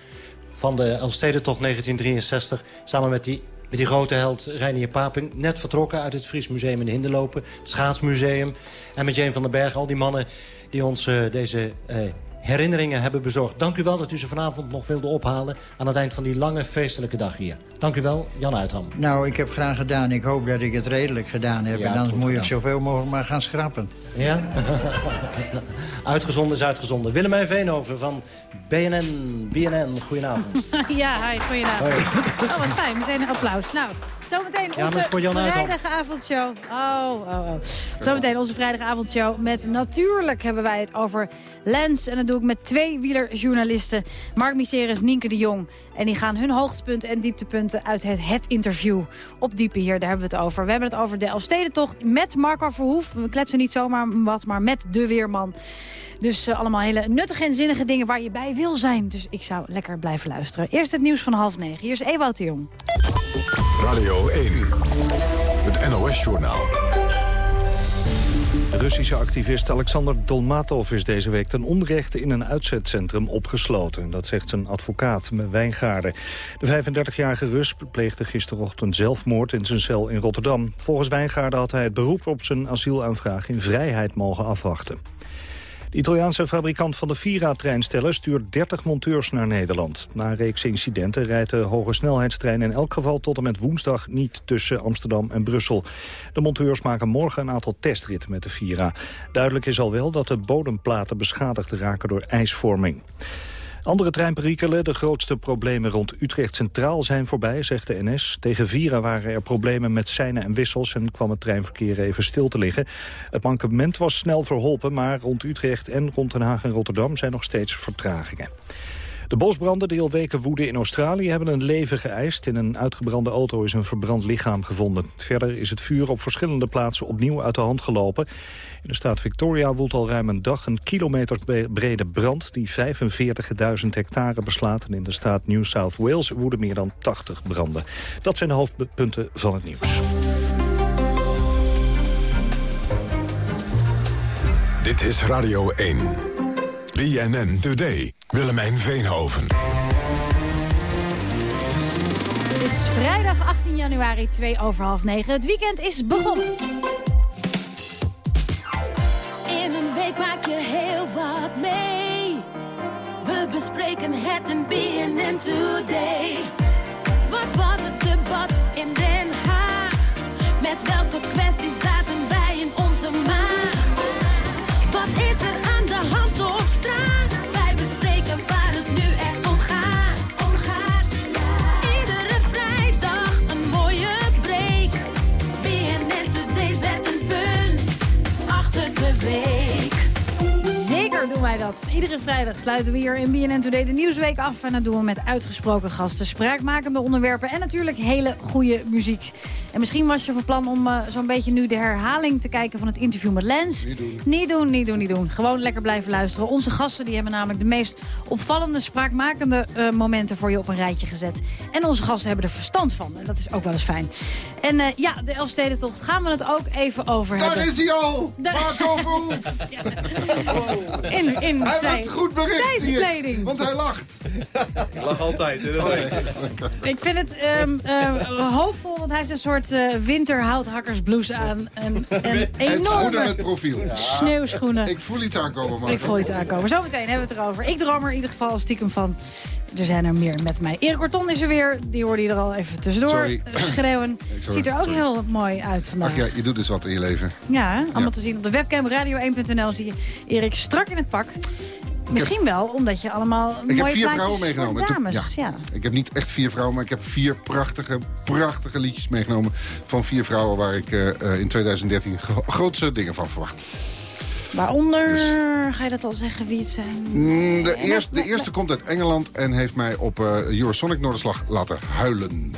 Speaker 8: van de Elfstedentocht 1963... samen met die, met die grote held Reinier Paping... net vertrokken uit het Fries Museum in Hinderlopen. Het Schaatsmuseum. En met Jane van den Berg, al die mannen die ons uh, deze uh, herinneringen hebben bezorgd. Dank u wel dat u ze vanavond nog wilde ophalen... aan het eind van die lange feestelijke dag hier. Dank u wel, Jan Uitham.
Speaker 7: Nou, ik heb graag gedaan. Ik hoop dat ik het redelijk gedaan heb. Ja, en anders moet je het zoveel mogelijk maar gaan schrappen.
Speaker 8: Ja? uitgezonden is uitgezonden. Willemijn Veenhoven van BNN. BNN, goedenavond.
Speaker 14: ja, hi, goedenavond. Hoi. Oh, wat fijn. Meteen een applaus. Nou, zometeen ja, onze vrijdagavondshow. Oh, oh, oh. Zometeen onze vrijdagavondshow met natuurlijk hebben wij het over Lens. En dat doe ik met twee wielerjournalisten. Mark Miseris, Nienke de Jong. En die gaan hun hoogtepunten en dieptepunten uit het, het interview opdiepen hier. Daar hebben we het over. We hebben het over de Elfstedentocht met Marco Verhoef. We kletsen niet zomaar wat, maar met de weerman. Dus uh, allemaal hele nuttige en zinnige dingen waar je bij wil zijn. Dus ik zou lekker blijven luisteren. Eerst het nieuws van half negen. Hier is Ewout de Jong.
Speaker 3: Radio 1, het NOS-journaal.
Speaker 1: De Russische activist Alexander Dolmatov is deze week ten onrechte in een uitzetcentrum opgesloten. Dat zegt zijn advocaat Wijngaarden. De 35-jarige Rus pleegde gisterochtend zelfmoord in zijn cel in Rotterdam. Volgens Wijngaarden had hij het beroep op zijn asielaanvraag in vrijheid mogen afwachten. De Italiaanse fabrikant van de Vira-treinsteller stuurt 30 monteurs naar Nederland. Na een reeks incidenten rijdt de hoge snelheidstrein in elk geval tot en met woensdag niet tussen Amsterdam en Brussel. De monteurs maken morgen een aantal testritten met de Vira. Duidelijk is al wel dat de bodemplaten beschadigd raken door ijsvorming. Andere treinperikelen, de grootste problemen rond Utrecht Centraal zijn voorbij, zegt de NS. Tegen Vira waren er problemen met seinen en wissels en kwam het treinverkeer even stil te liggen. Het mankement was snel verholpen, maar rond Utrecht en rond Den Haag en Rotterdam zijn nog steeds vertragingen. De bosbranden die al weken woeden in Australië hebben een leven geëist. In een uitgebrande auto is een verbrand lichaam gevonden. Verder is het vuur op verschillende plaatsen opnieuw uit de hand gelopen. In de staat Victoria woelt al ruim een dag een kilometer brede brand... die 45.000 hectare beslaat. En in de staat New South Wales woeden meer dan 80 branden. Dat zijn de hoofdpunten van het nieuws.
Speaker 3: Dit is Radio 1. BNN Today. Willemijn Veenhoven.
Speaker 14: Het is vrijdag 18 januari, 2 over half 9. Het weekend is begonnen.
Speaker 15: In een week maak je heel wat mee. We bespreken het in BNN Today. Wat was het debat in Den Haag? Met welke kwestie Iedere vrijdag
Speaker 14: sluiten we hier in BNN Today de Nieuwsweek af. En dat doen we met uitgesproken gasten, spraakmakende onderwerpen... en natuurlijk hele goede muziek. En misschien was je van plan om uh, zo'n beetje nu de herhaling te kijken van het interview met Lens.
Speaker 5: Niet doen.
Speaker 14: Niet doen, niet doen, niet doen. Gewoon lekker blijven luisteren. Onze gasten die hebben namelijk de meest opvallende, spraakmakende uh, momenten voor je op een rijtje gezet. En onze gasten hebben er verstand van. En dat is ook wel eens fijn. En uh, ja, de Elfstedentocht gaan we het ook even over
Speaker 5: Daar
Speaker 14: hebben.
Speaker 5: is hij al! Marco Verhoef!
Speaker 14: In, in
Speaker 5: hij
Speaker 14: zijn
Speaker 5: wordt goed bericht
Speaker 14: deze
Speaker 5: hier,
Speaker 14: kleding.
Speaker 5: want hij lacht.
Speaker 16: Ik lach altijd. je.
Speaker 14: Ik vind het um, hoopvol, want hij heeft een soort uh, winterhouthakkersblouse aan. En, en
Speaker 5: En
Speaker 14: enorme
Speaker 5: met profiel.
Speaker 14: sneeuwschoenen.
Speaker 5: Ik voel iets aankomen, Marco.
Speaker 14: Ik voel iets aankomen. Zometeen hebben we het erover. Ik droom er in ieder geval stiekem van. Er zijn er meer met mij. Erik Korton is er weer. Die hoorde je er al even tussendoor
Speaker 5: Sorry.
Speaker 14: eh, schreeuwen.
Speaker 5: sorry,
Speaker 14: Ziet er ook
Speaker 5: sorry.
Speaker 14: heel mooi uit vandaag.
Speaker 5: Ach ja, je doet dus wat in je leven.
Speaker 14: Ja, allemaal
Speaker 5: Ja.
Speaker 14: te zien op de webcam radio1.nl zie je Erik strak in het pak. Misschien wel, omdat je allemaal
Speaker 5: Ik
Speaker 14: mooie
Speaker 5: heb vier vrouwen meegenomen. Toen-
Speaker 14: dames. Ja.
Speaker 5: Ik heb niet echt vier vrouwen, maar ik heb vier prachtige, prachtige liedjes meegenomen... van vier vrouwen waar ik eh, eh, in 2013 gro- grootste dingen van verwacht.
Speaker 14: Waaronder,
Speaker 5: Dus-
Speaker 14: ga je dat al zeggen wie het zijn?
Speaker 5: Mm, De, eerste, de eerste komt uit Engeland en heeft mij op eh, Eurosonic Noorderslag laten huilen.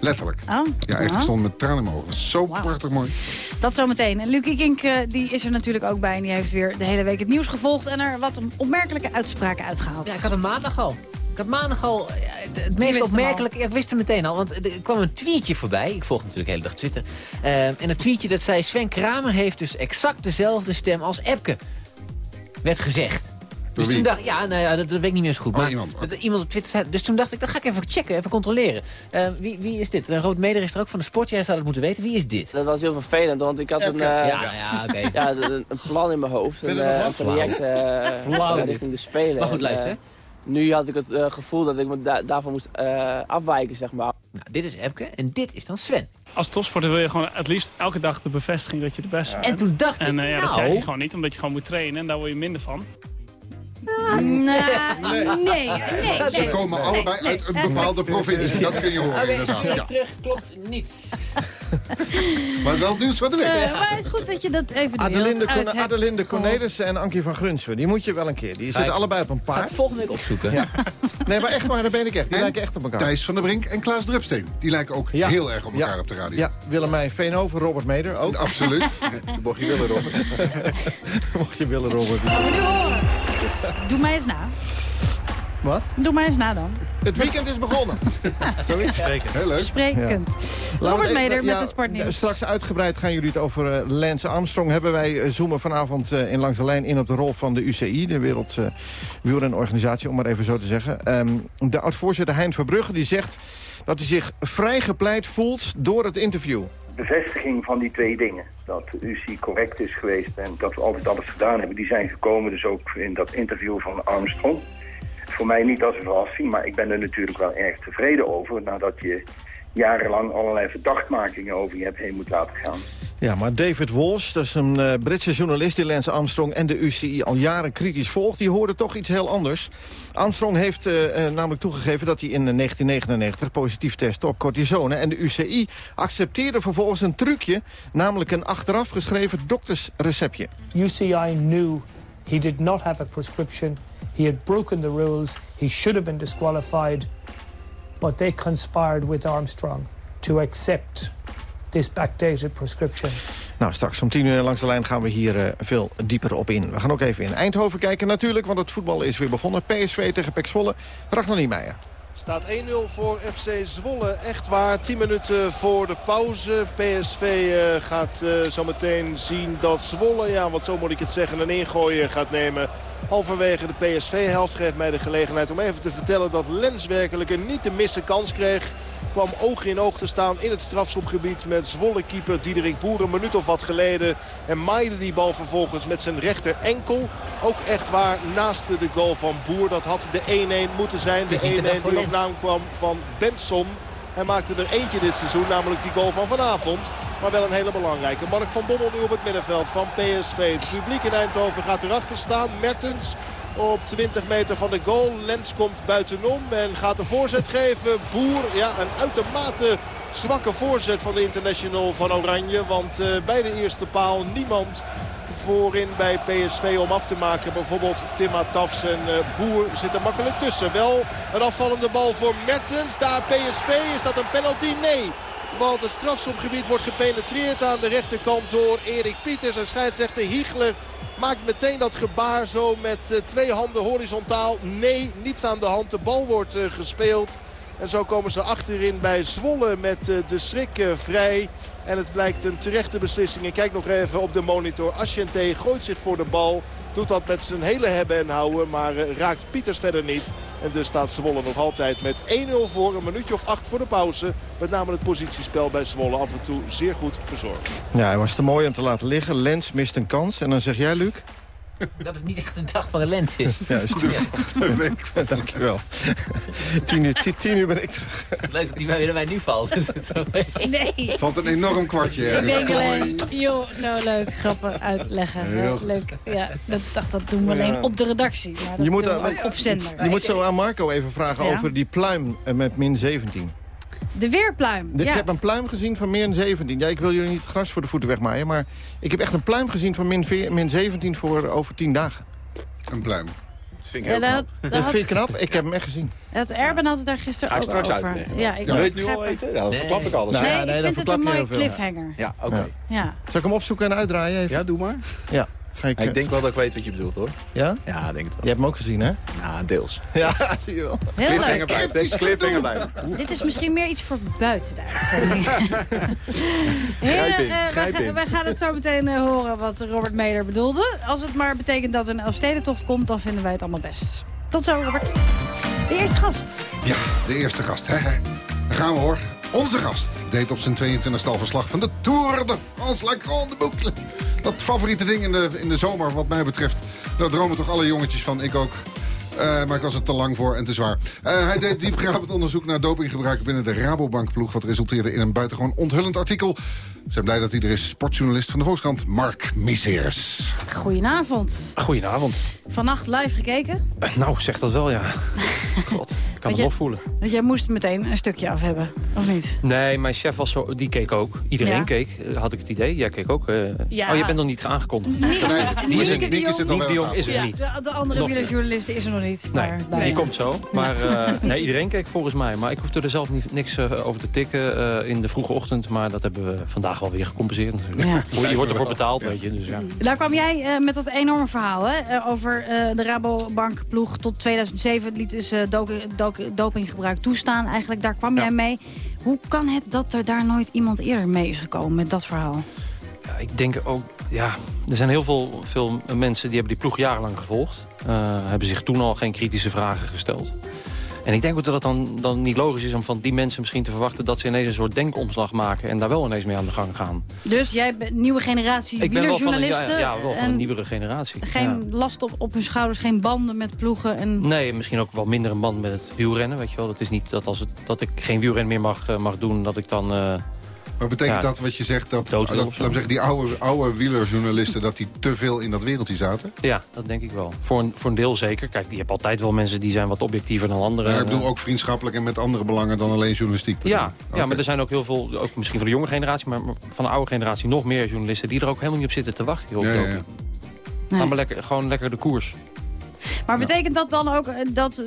Speaker 5: Letterlijk.
Speaker 14: Oh,
Speaker 5: Ja, echt
Speaker 14: ja.
Speaker 5: stond met tranen in mijn ogen. Zo prachtig mooi.
Speaker 14: Dat zometeen. En Lucie Kink eh, die is er natuurlijk ook bij. En die heeft weer de hele week het nieuws gevolgd. En er wat opmerkelijke uitspraken uitgehaald.
Speaker 17: Ja, ik had hem maandag al. Ik had maandag al, eh, het, het meest ja, ik wist het meteen al, want er kwam een tweetje voorbij. Ik volg natuurlijk de hele dag Twitter. Eh, en een tweetje dat zei, Sven Kramer heeft dus exact dezelfde stem als Epke. Werd gezegd. Dus toen dacht ik, ja, nou ja, dat, dat weet ik niet meer zo goed.
Speaker 5: Oh,
Speaker 17: maar
Speaker 5: iemand,
Speaker 17: dat, iemand op Twitter zei, dus toen dacht ik, dat ga ik even checken, even controleren. Eh, wie, wie is dit? Een rood meder is er ook van de sport, jij zou het moeten weten. Wie is dit?
Speaker 18: Dat was heel vervelend, want ik had een,
Speaker 17: Ja,
Speaker 18: eh,
Speaker 17: ja, ja, oké.
Speaker 18: ja, een, een plan in mijn hoofd. Een,
Speaker 17: we
Speaker 18: eh, een project richting de Spelen.
Speaker 17: Maar goed, luister, hè.
Speaker 18: nu had ik het eh, gevoel dat ik me da- daarvan moest eh, afwijken, zeg maar.
Speaker 17: Nou, dit is Epke en dit is dan Sven.
Speaker 19: Als topsporter wil je gewoon het liefst elke dag de bevestiging dat je de beste bent.
Speaker 17: En toen dacht ik,
Speaker 19: En eh, ja, dat
Speaker 17: nou-
Speaker 19: krijg je gewoon niet, omdat je gewoon moet trainen. En daar word je minder van.
Speaker 14: Nee, nee, nee.
Speaker 5: Ze komen allebei uit een bepaalde provincie. Dat kun je horen
Speaker 17: Oké,
Speaker 5: inderdaad.
Speaker 17: terug,
Speaker 5: Ja.
Speaker 17: terug, klopt niets.
Speaker 5: Maar wel nieuws van de week.
Speaker 14: Eh, maar het is goed dat je dat even de
Speaker 20: Adelinde, Con. Cornelissen en Ankie van Grunsven. Die moet je wel een keer. Die zitten allebei op een
Speaker 17: Ga
Speaker 20: paard.
Speaker 17: ik volgende week opzoeken.
Speaker 20: Ja. Nee, maar echt waar, daar ben ik echt. Die
Speaker 5: En
Speaker 20: lijken echt op elkaar.
Speaker 5: Thijs van der Brink en Klaas Drupsteen. Die lijken ook
Speaker 20: Ja.
Speaker 5: heel erg op elkaar
Speaker 20: Ja.
Speaker 5: op de radio.
Speaker 20: Ja, Willemijn Veenhoven, Robert Meder ook.
Speaker 5: Absoluut.
Speaker 20: Mocht je willen, Robert. Mocht je willen, Robert.
Speaker 14: Gaan we nu horen. Doe mij eens na.
Speaker 20: Wat?
Speaker 14: Doe mij eens na dan.
Speaker 20: Het weekend is begonnen. Zo is het.
Speaker 5: Heel leuk.
Speaker 14: Sprekend.
Speaker 20: We
Speaker 14: Robert
Speaker 20: het-
Speaker 14: Meder met
Speaker 20: ja,
Speaker 14: het sportnieuws.
Speaker 20: Straks uitgebreid gaan jullie het over eh, Lance Armstrong hebben. Wij eh, zoomen vanavond eh, in Langs de Lijn in op de rol van de UCI... de Wereld uh, Wielrenorganisatie, om maar even zo te zeggen. Ehm, de oud-voorzitter Hein Verbrugge die zegt dat hij zich vrijgepleit voelt door het interview.
Speaker 21: bevestiging van die twee dingen. Dat UCI correct is geweest en dat we altijd alles gedaan hebben. Die zijn gekomen, dus ook in dat interview van Armstrong. Voor mij niet als een verrassing, maar ik ben er natuurlijk wel erg tevreden over... nadat je jarenlang allerlei verdachtmakingen over je hebt heen moet laten gaan.
Speaker 20: Ja, maar David Walsh, dat is een eh, Britse journalist... die Lance Armstrong en de UCI al jaren kritisch volgt... die hoorde toch iets heel anders. Armstrong heeft eh, eh, namelijk toegegeven dat hij in 1999 positief testte op cortisone... en de UCI accepteerde vervolgens een trucje... namelijk een achteraf geschreven doktersreceptje.
Speaker 22: UCI knew he did not have a prescription. He had broken the rules. He should have been disqualified. But they conspired with Armstrong to accept this backdated prescription.
Speaker 20: Nou, straks om tien uur langs de lijn gaan we hier eh, veel dieper op in. We gaan ook even in Eindhoven kijken natuurlijk, want het voetbal is weer begonnen. PSV tegen Pek Zwolle. Niemeyer.
Speaker 9: Staat 1-0 voor FC Zwolle. Echt waar, 10 minuten voor de pauze. PSV uh, gaat uh, zo meteen zien dat Zwolle, ja, wat zo moet ik het zeggen, een ingooien gaat nemen. Halverwege de PSV-helft geeft mij de gelegenheid om even te vertellen dat Lens werkelijk een niet te missen kans kreeg. Kwam oog in oog te staan in het strafschopgebied met Zwolle-keeper Diederik Boer een minuut of wat geleden. En maaide die bal vervolgens met zijn rechter enkel. Ook echt waar naast de goal van Boer. Dat had de 1-1 moeten zijn. De 1-1 die op naam kwam van Benson. Hij maakte er eentje dit seizoen, namelijk die goal van vanavond. Maar wel een hele belangrijke. Mark van Bommel nu op het middenveld van PSV. Het publiek in Eindhoven gaat erachter staan. Mertens op 20 meter van de goal. Lens komt buitenom en gaat de voorzet geven. Boer, ja, een uitermate zwakke voorzet van de international van Oranje. Want uh, bij de eerste paal niemand voorin bij PSV om af te maken. Bijvoorbeeld Timma Tafs en uh, Boer zitten makkelijk tussen. Wel een afvallende bal voor Mertens. Daar PSV. Is dat een penalty? Nee. Want het strafschopgebied wordt gepenetreerd aan de rechterkant door Erik Pieters. En scheidsrechter Hiegler maakt meteen dat gebaar zo met uh, twee handen horizontaal. Nee, niets aan de hand. De bal wordt uh, gespeeld. En zo komen ze achterin bij Zwolle met uh, de schrik vrij. En het blijkt een terechte beslissing. Ik kijk nog even op de monitor. Asciente gooit zich voor de bal. Doet dat met zijn hele hebben en houden. Maar uh, raakt Pieters verder niet. En dus staat Zwolle nog altijd met 1-0 voor. Een minuutje of acht voor de pauze. Met name het positiespel bij Zwolle af en toe zeer goed verzorgd.
Speaker 20: Ja, hij was te mooi om te laten liggen. Lens mist een kans. En dan zeg jij, Luc?
Speaker 17: Dat het niet echt een dag van een lens is.
Speaker 20: Juist. Ja. Dankjewel. Tien uur, tien, tien uur ben ik terug.
Speaker 17: Leuk dat die bij mij nu valt.
Speaker 14: nee.
Speaker 5: Valt een enorm kwartje.
Speaker 14: Ik denk alleen, joh, zo leuk, grappen uitleggen.
Speaker 5: Heel
Speaker 14: leuk. Ja, dat dacht dat doen we alleen
Speaker 20: Ja.
Speaker 14: op de redactie. Maar dat
Speaker 20: Je moet,
Speaker 14: doen we ook op zender.
Speaker 20: je moet zo aan Marco even vragen
Speaker 14: Ja.
Speaker 20: over die pluim eh, met min 17.
Speaker 14: De weerpluim.
Speaker 20: Ik
Speaker 14: ja.
Speaker 20: heb een pluim gezien van min 17. Ja, ik wil jullie niet het gras voor de voeten wegmaaien... maar ik heb echt een pluim gezien van min, veer- min 17 voor over 10 dagen.
Speaker 5: Een pluim.
Speaker 6: Dat vind
Speaker 14: ik heel Ja, dat- knap. dat
Speaker 20: Dat
Speaker 14: had-
Speaker 20: vind ik knap. Ik heb hem echt gezien.
Speaker 14: Het Erben had het daar gisteren
Speaker 6: Ga ik
Speaker 14: ook
Speaker 6: straks
Speaker 14: over.
Speaker 6: uitleggen.
Speaker 14: Ja, ik
Speaker 6: Wil je het nu al
Speaker 14: het.
Speaker 6: weten? Ja, dan verklap ik alles.
Speaker 20: Nou
Speaker 14: Nee,
Speaker 20: nee,
Speaker 14: ik
Speaker 20: dan
Speaker 14: vind het
Speaker 20: verklap
Speaker 14: een
Speaker 20: je
Speaker 14: mooie cliffhanger.
Speaker 6: Ja, oké.
Speaker 14: Ja.
Speaker 20: Zal ik hem opzoeken en uitdraaien even?
Speaker 6: Ja, doe maar.
Speaker 20: Ja. Ga ik,
Speaker 16: ik denk wel dat ik weet wat je bedoelt, hoor.
Speaker 20: Ja?
Speaker 16: Ja, denk het wel.
Speaker 20: Je hebt hem ook gezien, hè?
Speaker 16: Ja, deels.
Speaker 20: Ja, zie je wel.
Speaker 14: Heel leuk.
Speaker 16: Deze cliffhanger blijft.
Speaker 14: Dit is misschien meer iets voor buiten de uitzending. Heren,
Speaker 16: Grijp in,
Speaker 14: eh, wij,
Speaker 16: grijp
Speaker 14: gaan,
Speaker 16: in.
Speaker 14: wij gaan het zo meteen eh, horen wat Robert Meder bedoelde. Als het maar betekent dat er een Elfstedentocht komt, dan vinden wij het allemaal best. Tot zo, Robert. De eerste gast.
Speaker 5: Ja, de eerste gast. Hè, hè. Daar gaan we hoor. Onze gast deed op zijn 22e al verslag van de Tour de France La Grande Boucle. Dat favoriete ding in de, in de zomer wat mij betreft. Daar dromen toch alle jongetjes van, ik ook. Eh, maar ik was er te lang voor en te zwaar. Eh, hij deed diepgravend onderzoek naar dopinggebruik binnen de Rabobank-ploeg... wat resulteerde in een buitengewoon onthullend artikel. We zijn blij dat hij er is. Sportjournalist van de Volkskrant, Mark Miseers.
Speaker 14: Goedenavond.
Speaker 23: Goedenavond.
Speaker 14: Vannacht live gekeken.
Speaker 23: Eh, Nou, zeg dat wel, ja. God, ik kan
Speaker 14: je-
Speaker 23: het nog voelen.
Speaker 14: Want jij moest meteen een stukje af hebben, of niet?
Speaker 23: Nee, mijn chef was zo, die keek ook. Iedereen
Speaker 14: Ja.
Speaker 23: keek, had ik het idee. Jij keek ook. eh.
Speaker 14: Ja.
Speaker 23: Oh, je bent nog niet aangekondigd.
Speaker 14: Nee,
Speaker 23: die is er
Speaker 14: de Jong
Speaker 23: is er
Speaker 14: Ja,
Speaker 23: niet.
Speaker 14: De, de andere wielerjournalisten is er nog niet.
Speaker 23: Nee,
Speaker 14: maar
Speaker 23: die
Speaker 14: bijna.
Speaker 23: komt zo. Maar eh, nee, iedereen keek volgens mij. Maar ik hoefde er zelf niet, niks eh, over te tikken eh, in de vroege ochtend. Maar dat hebben we vandaag wel weer gecompenseerd natuurlijk. Je wordt ervoor betaald, weet je. Dus ja.
Speaker 14: Daar kwam jij met dat enorme verhaal hè, over de Rabobank-ploeg tot 2007 liet dus do- do- dopinggebruik toestaan. Eigenlijk, daar kwam jij mee. Hoe kan het dat er daar nooit iemand eerder mee is gekomen met dat verhaal?
Speaker 23: Ja, ik denk ook, ja, er zijn heel veel, veel mensen die hebben die ploeg jarenlang gevolgd. Eh, hebben zich toen al geen kritische vragen gesteld. En ik denk ook dat het dan, dan niet logisch is om van die mensen misschien te verwachten... dat ze ineens een soort denkomslag maken en daar wel ineens mee aan de gang gaan.
Speaker 14: Dus jij bent nieuwe generatie
Speaker 23: Ik ben wel van een, ja,
Speaker 14: wielerjournalisten.
Speaker 23: ja, wel van
Speaker 14: en
Speaker 23: een nieuwere generatie.
Speaker 14: Geen
Speaker 23: Ja.
Speaker 14: last op, op hun schouders, geen banden met ploegen. En...
Speaker 23: Nee, misschien ook wel minder een band met het wielrennen, weet je wel. Dat is niet dat als het, dat ik geen wielrennen meer mag, eh, mag doen, dat ik dan... eh,
Speaker 5: Maar betekent
Speaker 23: ja,
Speaker 5: dat wat je zegt, dat, dat, laat zeggen, die oude, oude wielerjournalisten... dat die te veel in dat wereldje zaten?
Speaker 23: Ja, dat denk ik wel. Voor een, voor een deel zeker. Kijk, je hebt altijd wel mensen die zijn wat objectiever dan anderen.
Speaker 5: Ja, ik bedoel ook vriendschappelijk en met andere belangen dan alleen journalistiek.
Speaker 23: Ja, ja, maar er zijn ook heel veel, ook misschien van de jonge generatie... maar van de oude generatie nog meer journalisten... die er ook helemaal niet op zitten te wachten. joh, op
Speaker 5: Ja, ja.
Speaker 14: Nee.
Speaker 23: Lekker, gewoon lekker de koers.
Speaker 14: Maar betekent dat dan ook eh, dat eh,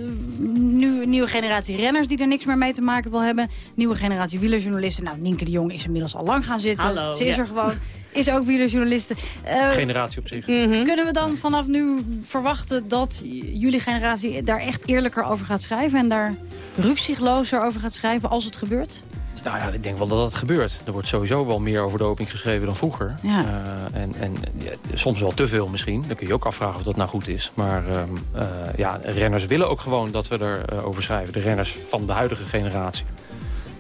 Speaker 14: nu een nieuwe generatie renners... die er niks meer mee te maken wil hebben... nieuwe generatie wielerjournalisten... nou, Nienke de Jong is inmiddels al lang gaan zitten.
Speaker 24: Hallo,
Speaker 14: Ze is
Speaker 24: ja.
Speaker 14: er gewoon. Is ook wielerjournaliste. Eh,
Speaker 23: Generatie op zich.
Speaker 14: Kunnen we dan vanaf nu verwachten dat jullie generatie daar echt eerlijker over gaat schrijven... en daar rukzichtlozer over gaat schrijven als het gebeurt?
Speaker 23: Nou ja, ik denk wel dat dat gebeurt. Er wordt sowieso wel meer over doping geschreven dan vroeger.
Speaker 14: Ja.
Speaker 23: Eh, en en ja, soms wel te veel misschien. Dan kun je ook afvragen of dat nou goed is. Maar ehm, eh, ja, renners willen ook gewoon dat we erover over schrijven. De renners van de huidige generatie.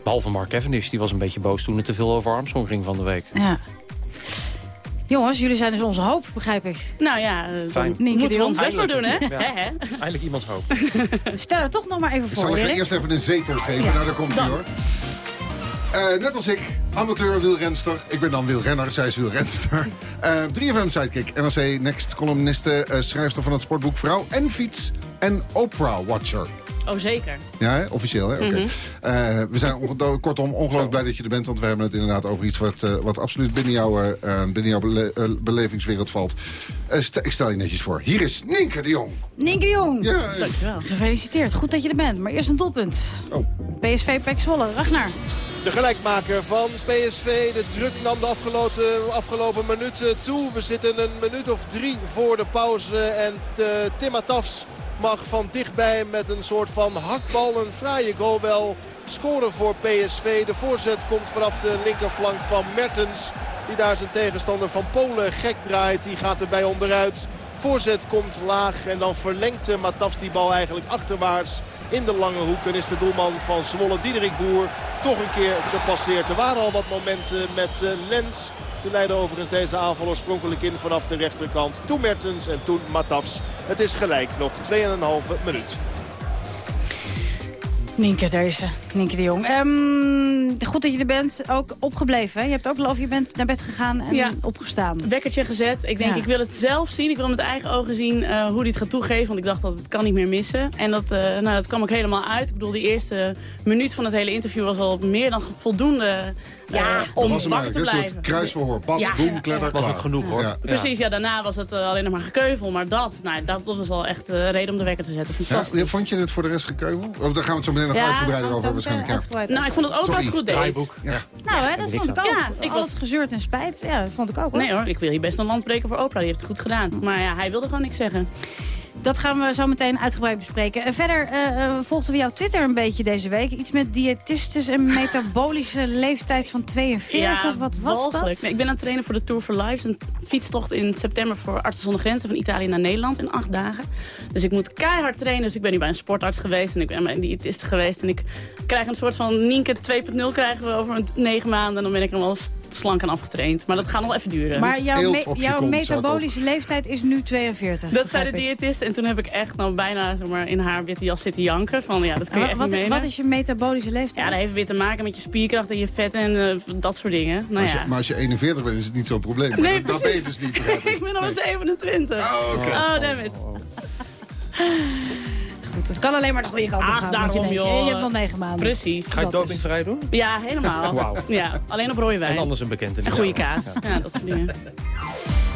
Speaker 23: Behalve Mark Cavendish, die was een beetje boos toen het te veel over Armstrong ging van de week.
Speaker 14: Ja. Jongens, jullie zijn dus onze hoop, begrijp ik.
Speaker 24: Nou ja, eh,
Speaker 23: Fijn.
Speaker 24: moeten we ons best maar doen, hè?
Speaker 23: Eindelijk. Ja. Eindelijk iemands hoop.
Speaker 14: Stellen het toch nog maar even
Speaker 5: Ik
Speaker 14: voor,
Speaker 5: zal
Speaker 14: Erik.
Speaker 5: eerst even een zetel geven.
Speaker 14: Ja.
Speaker 5: Nou, daar komt hij hoor. Eh, net als ik, amateur wielrenster. Ik ben dan wielrenner, zij is wielrenster. Eh 3FM Sidekick, NRC Next columniste, eh, schrijfster van het sportboek Vrouw en Fiets en Oprah Watcher.
Speaker 24: Oh, zeker.
Speaker 5: Ja, hè? officieel, hè? Oké.
Speaker 24: Mhm.
Speaker 5: Eh, we zijn onge- kortom ongelooflijk blij dat je er bent... want we hebben het inderdaad over iets wat, eh, wat absoluut binnen, jouw binnen jouw bele- belevingswereld valt. Eh, st- ik stel je netjes voor. Hier is Nienke de Jong.
Speaker 14: Nienke de Jong.
Speaker 5: Ja,
Speaker 24: Dankjewel.
Speaker 14: Gefeliciteerd, goed dat je er bent. Maar eerst een doelpunt.
Speaker 5: Oh.
Speaker 14: PSV Pek Zwolle, Ragnar.
Speaker 9: De gelijkmaker van PSV. De druk nam de afgelopen, afgelopen minuten toe. We zitten een minuut of drie voor de pauze. En de Tim Atafs mag van dichtbij met een soort van hakbal. Een fraaie goal wel scoren voor PSV. De voorzet komt vanaf de linkerflank van Mertens. Die daar zijn tegenstander van Polen gek draait. Die gaat erbij onderuit. Voorzet komt laag en dan verlengt eh, Matafs die bal eigenlijk achterwaarts in de lange hoek. En is de doelman van Zwolle, Diederik Boer, toch een keer gepasseerd. Er waren al wat momenten met eh, Lens. Die leidde overigens deze aanval oorspronkelijk in vanaf de rechterkant. Toen Mertens en toen Matafs. Het is gelijk nog 2,5 minuut.
Speaker 14: Nienke, daar is ze. Nienke de Jong. Ehm, goed dat je er bent. Ook opgebleven. Hè? Je hebt ook geloof je bent naar bed gegaan en
Speaker 24: Ja.
Speaker 14: opgestaan.
Speaker 24: Wekkertje gezet. Ik denk,
Speaker 14: Ja.
Speaker 24: ik wil het zelf zien. Ik wil met eigen ogen zien eh, hoe hij het gaat toegeven. Want ik dacht dat het kan niet meer missen. En dat, eh, nou, dat kwam ook helemaal uit. Ik bedoel, die eerste minuut van het hele interview was al meer dan voldoende ja,
Speaker 5: Dat
Speaker 24: om
Speaker 5: was
Speaker 24: wakker te.
Speaker 5: Een
Speaker 24: blijven.
Speaker 5: soort kruisverhoor. Bats,
Speaker 24: Ja.
Speaker 5: boem, kledder,
Speaker 23: Was
Speaker 5: klaar.
Speaker 23: ook genoeg, hoor.
Speaker 5: Ja.
Speaker 24: Precies, ja, daarna was het eh, alleen nog maar gekeuvel. Maar dat, nou, dat, dat was al echt eh, reden om de wekker te zetten.
Speaker 5: Ja,
Speaker 24: Fantastisch.
Speaker 5: vond je het voor de rest gekeuvel? Oh, daar gaan we het zo meteen nog
Speaker 14: Ja,
Speaker 5: uitgebreider over waarschijnlijk. Ja.
Speaker 24: Nou, ik vond het ook wat goed deed.
Speaker 5: Ja.
Speaker 14: Nou, hè, dat vond ik ook.
Speaker 24: Ja, ik was...
Speaker 14: het gezeurd en spijt, ja, dat vond ik ook. Hoor.
Speaker 24: Nee hoor, ik wil hier best een landbreker voor Oprah. Die heeft het goed gedaan. Maar ja, hij wilde gewoon niks zeggen.
Speaker 14: Dat gaan we zo meteen uitgebreid bespreken. En verder eh, eh, volgden we jouw Twitter een beetje deze week. Iets met diëtistes en metabolische leeftijd van 42. Wat was dat?
Speaker 24: Nee, ik ben aan het trainen voor de Tour for Life. Een fietstocht in september voor Artsen zonder Grenzen van Italië naar Nederland in acht dagen. Dus ik moet keihard trainen. Dus ik ben nu bij een sportarts geweest en ik ben bij een diëtiste geweest. En ik krijg een soort van Nienke 2.0 krijgen we over negen maanden. En dan ben ik er wel slank en afgetraind. Maar dat gaat nog even duren.
Speaker 14: Maar jouw, me- jouw metabolische leeftijd is nu 42.
Speaker 24: dat zei de diëtist. En toen heb ik echt nou bijna zeg maar, in haar witte jas zitten janken. Van ja, dat kun je echt
Speaker 14: wat,
Speaker 24: niet
Speaker 14: wat,
Speaker 24: menen.
Speaker 14: wat is je metabolische leeftijd?
Speaker 24: Ja, dat heeft weer te maken met je spierkracht en je vet en eh, dat soort dingen. Nou
Speaker 5: Als je-
Speaker 24: ja.
Speaker 5: maar als je 41 bent, is het niet zo'n probleem. Maar
Speaker 24: Nee,
Speaker 5: dat, dat ben je
Speaker 24: precies.
Speaker 5: dus niet, ik.
Speaker 24: ben al
Speaker 5: Nee.
Speaker 24: 27.
Speaker 5: Oh, oké.
Speaker 24: Oh, damn it.
Speaker 14: Goed, het kan alleen maar de goede kant op
Speaker 24: Ach,
Speaker 14: gaan. je
Speaker 24: daarom,
Speaker 14: denken.
Speaker 24: joh.
Speaker 14: Je hebt nog negen maanden.
Speaker 24: Precies.
Speaker 23: Ga je
Speaker 14: is.
Speaker 23: dopingvrij doen?
Speaker 24: Ja, helemaal.
Speaker 23: Wauw.
Speaker 24: Ja, alleen op rode wijn.
Speaker 23: En anders een bekende.
Speaker 24: En goede kaas. Ja, dat soort dingen.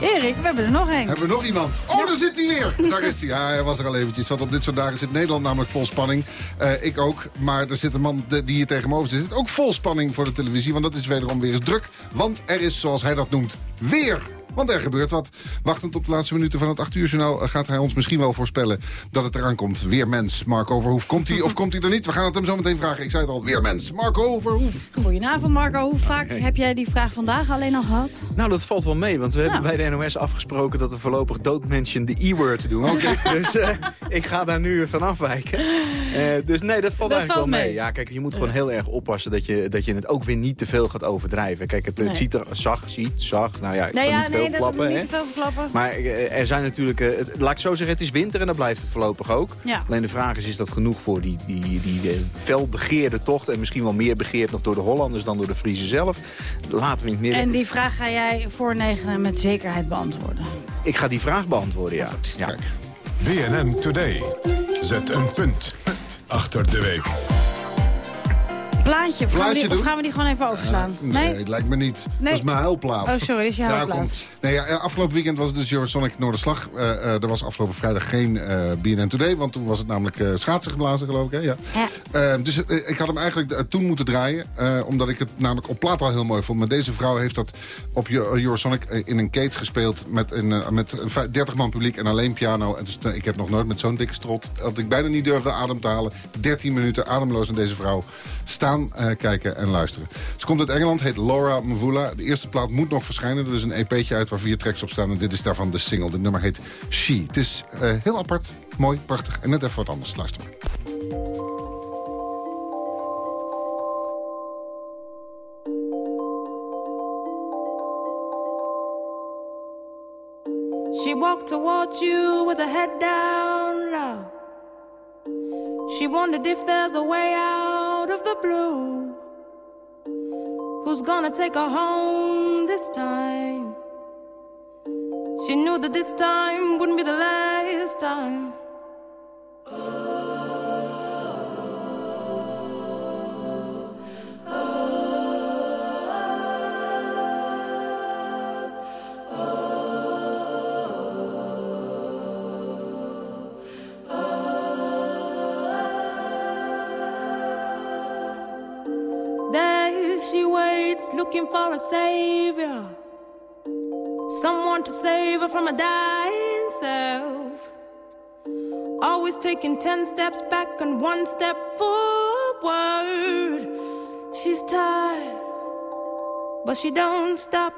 Speaker 14: Erik, we hebben er nog één.
Speaker 5: Hebben we nog iemand? Oh, daar zit hij weer. Daar is hij. Ja, hij was er al eventjes. Want op dit soort dagen zit Nederland namelijk vol spanning. Eh, ik ook. Maar er zit een man de- die hier tegenover zit. Ook vol spanning voor de televisie. Want dat is wederom weer eens druk. Want er is, zoals hij dat noemt, weer... Want er gebeurt wat. Wachtend op de laatste minuten van het 8 uur journaal... eh, gaat hij ons misschien wel voorspellen dat het eraan komt. Weer mens, Marco Verhoef. Komt hij of komt hij er niet? We gaan het hem zo meteen vragen. Ik zei het al, weer mens, Marco Verhoef.
Speaker 14: Goedenavond Marco. Hoe vaak heb jij die vraag vandaag alleen al gehad?
Speaker 25: Nou, dat valt wel mee, want we hebben
Speaker 14: Nou.
Speaker 25: bij de NOS afgesproken dat we voorlopig don't mention de E-word doen. dus eh, ik ga daar nu van afwijken. Eh, dus nee, dat valt
Speaker 14: Dat
Speaker 25: eigenlijk
Speaker 14: valt
Speaker 25: wel mee.
Speaker 14: mee.
Speaker 25: Ja, kijk, je moet gewoon heel erg oppassen dat je, dat je het ook weer niet te veel gaat overdrijven. Kijk, het, ziet er, zag, ziet, zag, nou ja, ik
Speaker 14: Nee,
Speaker 25: kan
Speaker 14: ja,
Speaker 25: niet veel
Speaker 14: nee, dat
Speaker 25: klappen.
Speaker 14: niet
Speaker 25: hè.
Speaker 14: te veel verklappen.
Speaker 25: Maar eh, er zijn natuurlijk, eh, het- laat ik zo zeggen, het is winter en dan blijft het voorlopig ook.
Speaker 14: Ja.
Speaker 25: Alleen de vraag is, is dat genoeg voor die, die, die eh, felbegeerde tocht? En misschien wel meer begeerd nog door de Hollanders dan door de Friese zelf. Laten we niet meer...
Speaker 14: En die vraag ga jij voor negen met zekerheid beantwoorden.
Speaker 25: Ik ga die vraag beantwoorden, ja. ja.
Speaker 3: BNN Today. Zet een punt achter de week.
Speaker 14: Plaatje, of gaan, die, of gaan we die gewoon even overslaan?
Speaker 5: Nee, het lijkt me niet.
Speaker 14: Nee.
Speaker 5: Dat is mijn huilplaat.
Speaker 14: Oh, sorry, dat is je huilplaat.
Speaker 5: Nee, ja, eh, afgelopen weekend was het dus Eurosonic Noorderslag. Eh eh er was afgelopen vrijdag geen eh BNN Today, want toen was het namelijk eh, schaatsen geblazen, geloof ik. Hè? Ja. Eh, dus eh, ik had hem eigenlijk eh, toen moeten draaien, eh, omdat ik het namelijk op plaat al heel mooi vond. Maar deze vrouw heeft dat op Eu- Eurosonic eh, in een kate gespeeld met een, eh, met een vij- 30 man publiek en alleen piano. En dus, eh, ik heb nog nooit met zo'n dikke strot, dat ik bijna niet durfde adem te halen, 13 minuten ademloos naar deze vrouw staan, eh, kijken en luisteren. Ze komt uit Engeland, heet Laura Mvula. De eerste plaat moet nog verschijnen. Er is een EP'tje uit waar vier tracks op staan. En dit is daarvan de single. De nummer heet She. Het is eh, heel apart, mooi, prachtig en net even wat anders. Luister maar.
Speaker 15: She walked towards you with her head down. She wondered if there's a way out of the blue. Who's gonna take her home this time? She knew that this time wouldn't be the last time. Looking for a savior. Someone to save her from a dying self. Always taking ten steps back and one step forward. She's tired, but she don't stop.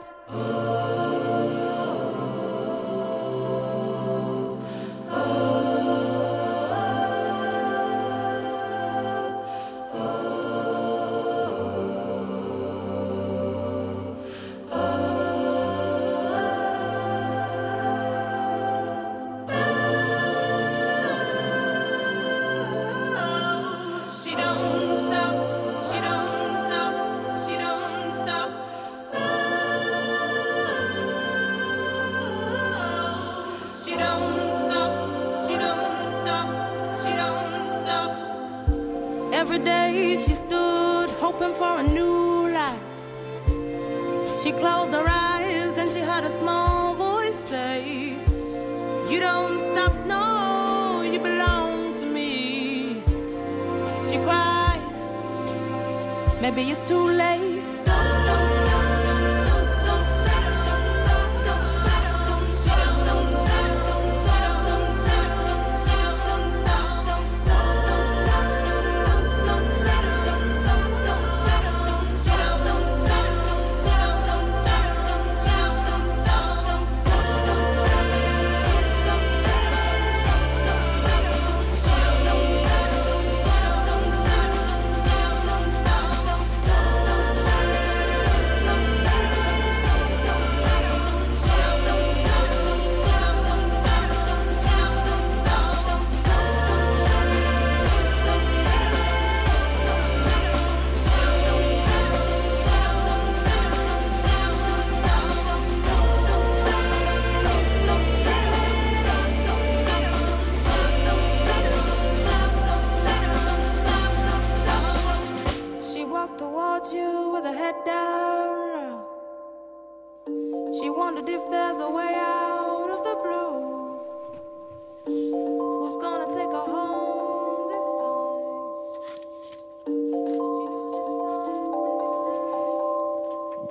Speaker 15: for a new life. She closed her eyes, then she heard a small voice say, You don't stop, no, you belong to me. She cried, Maybe it's too late.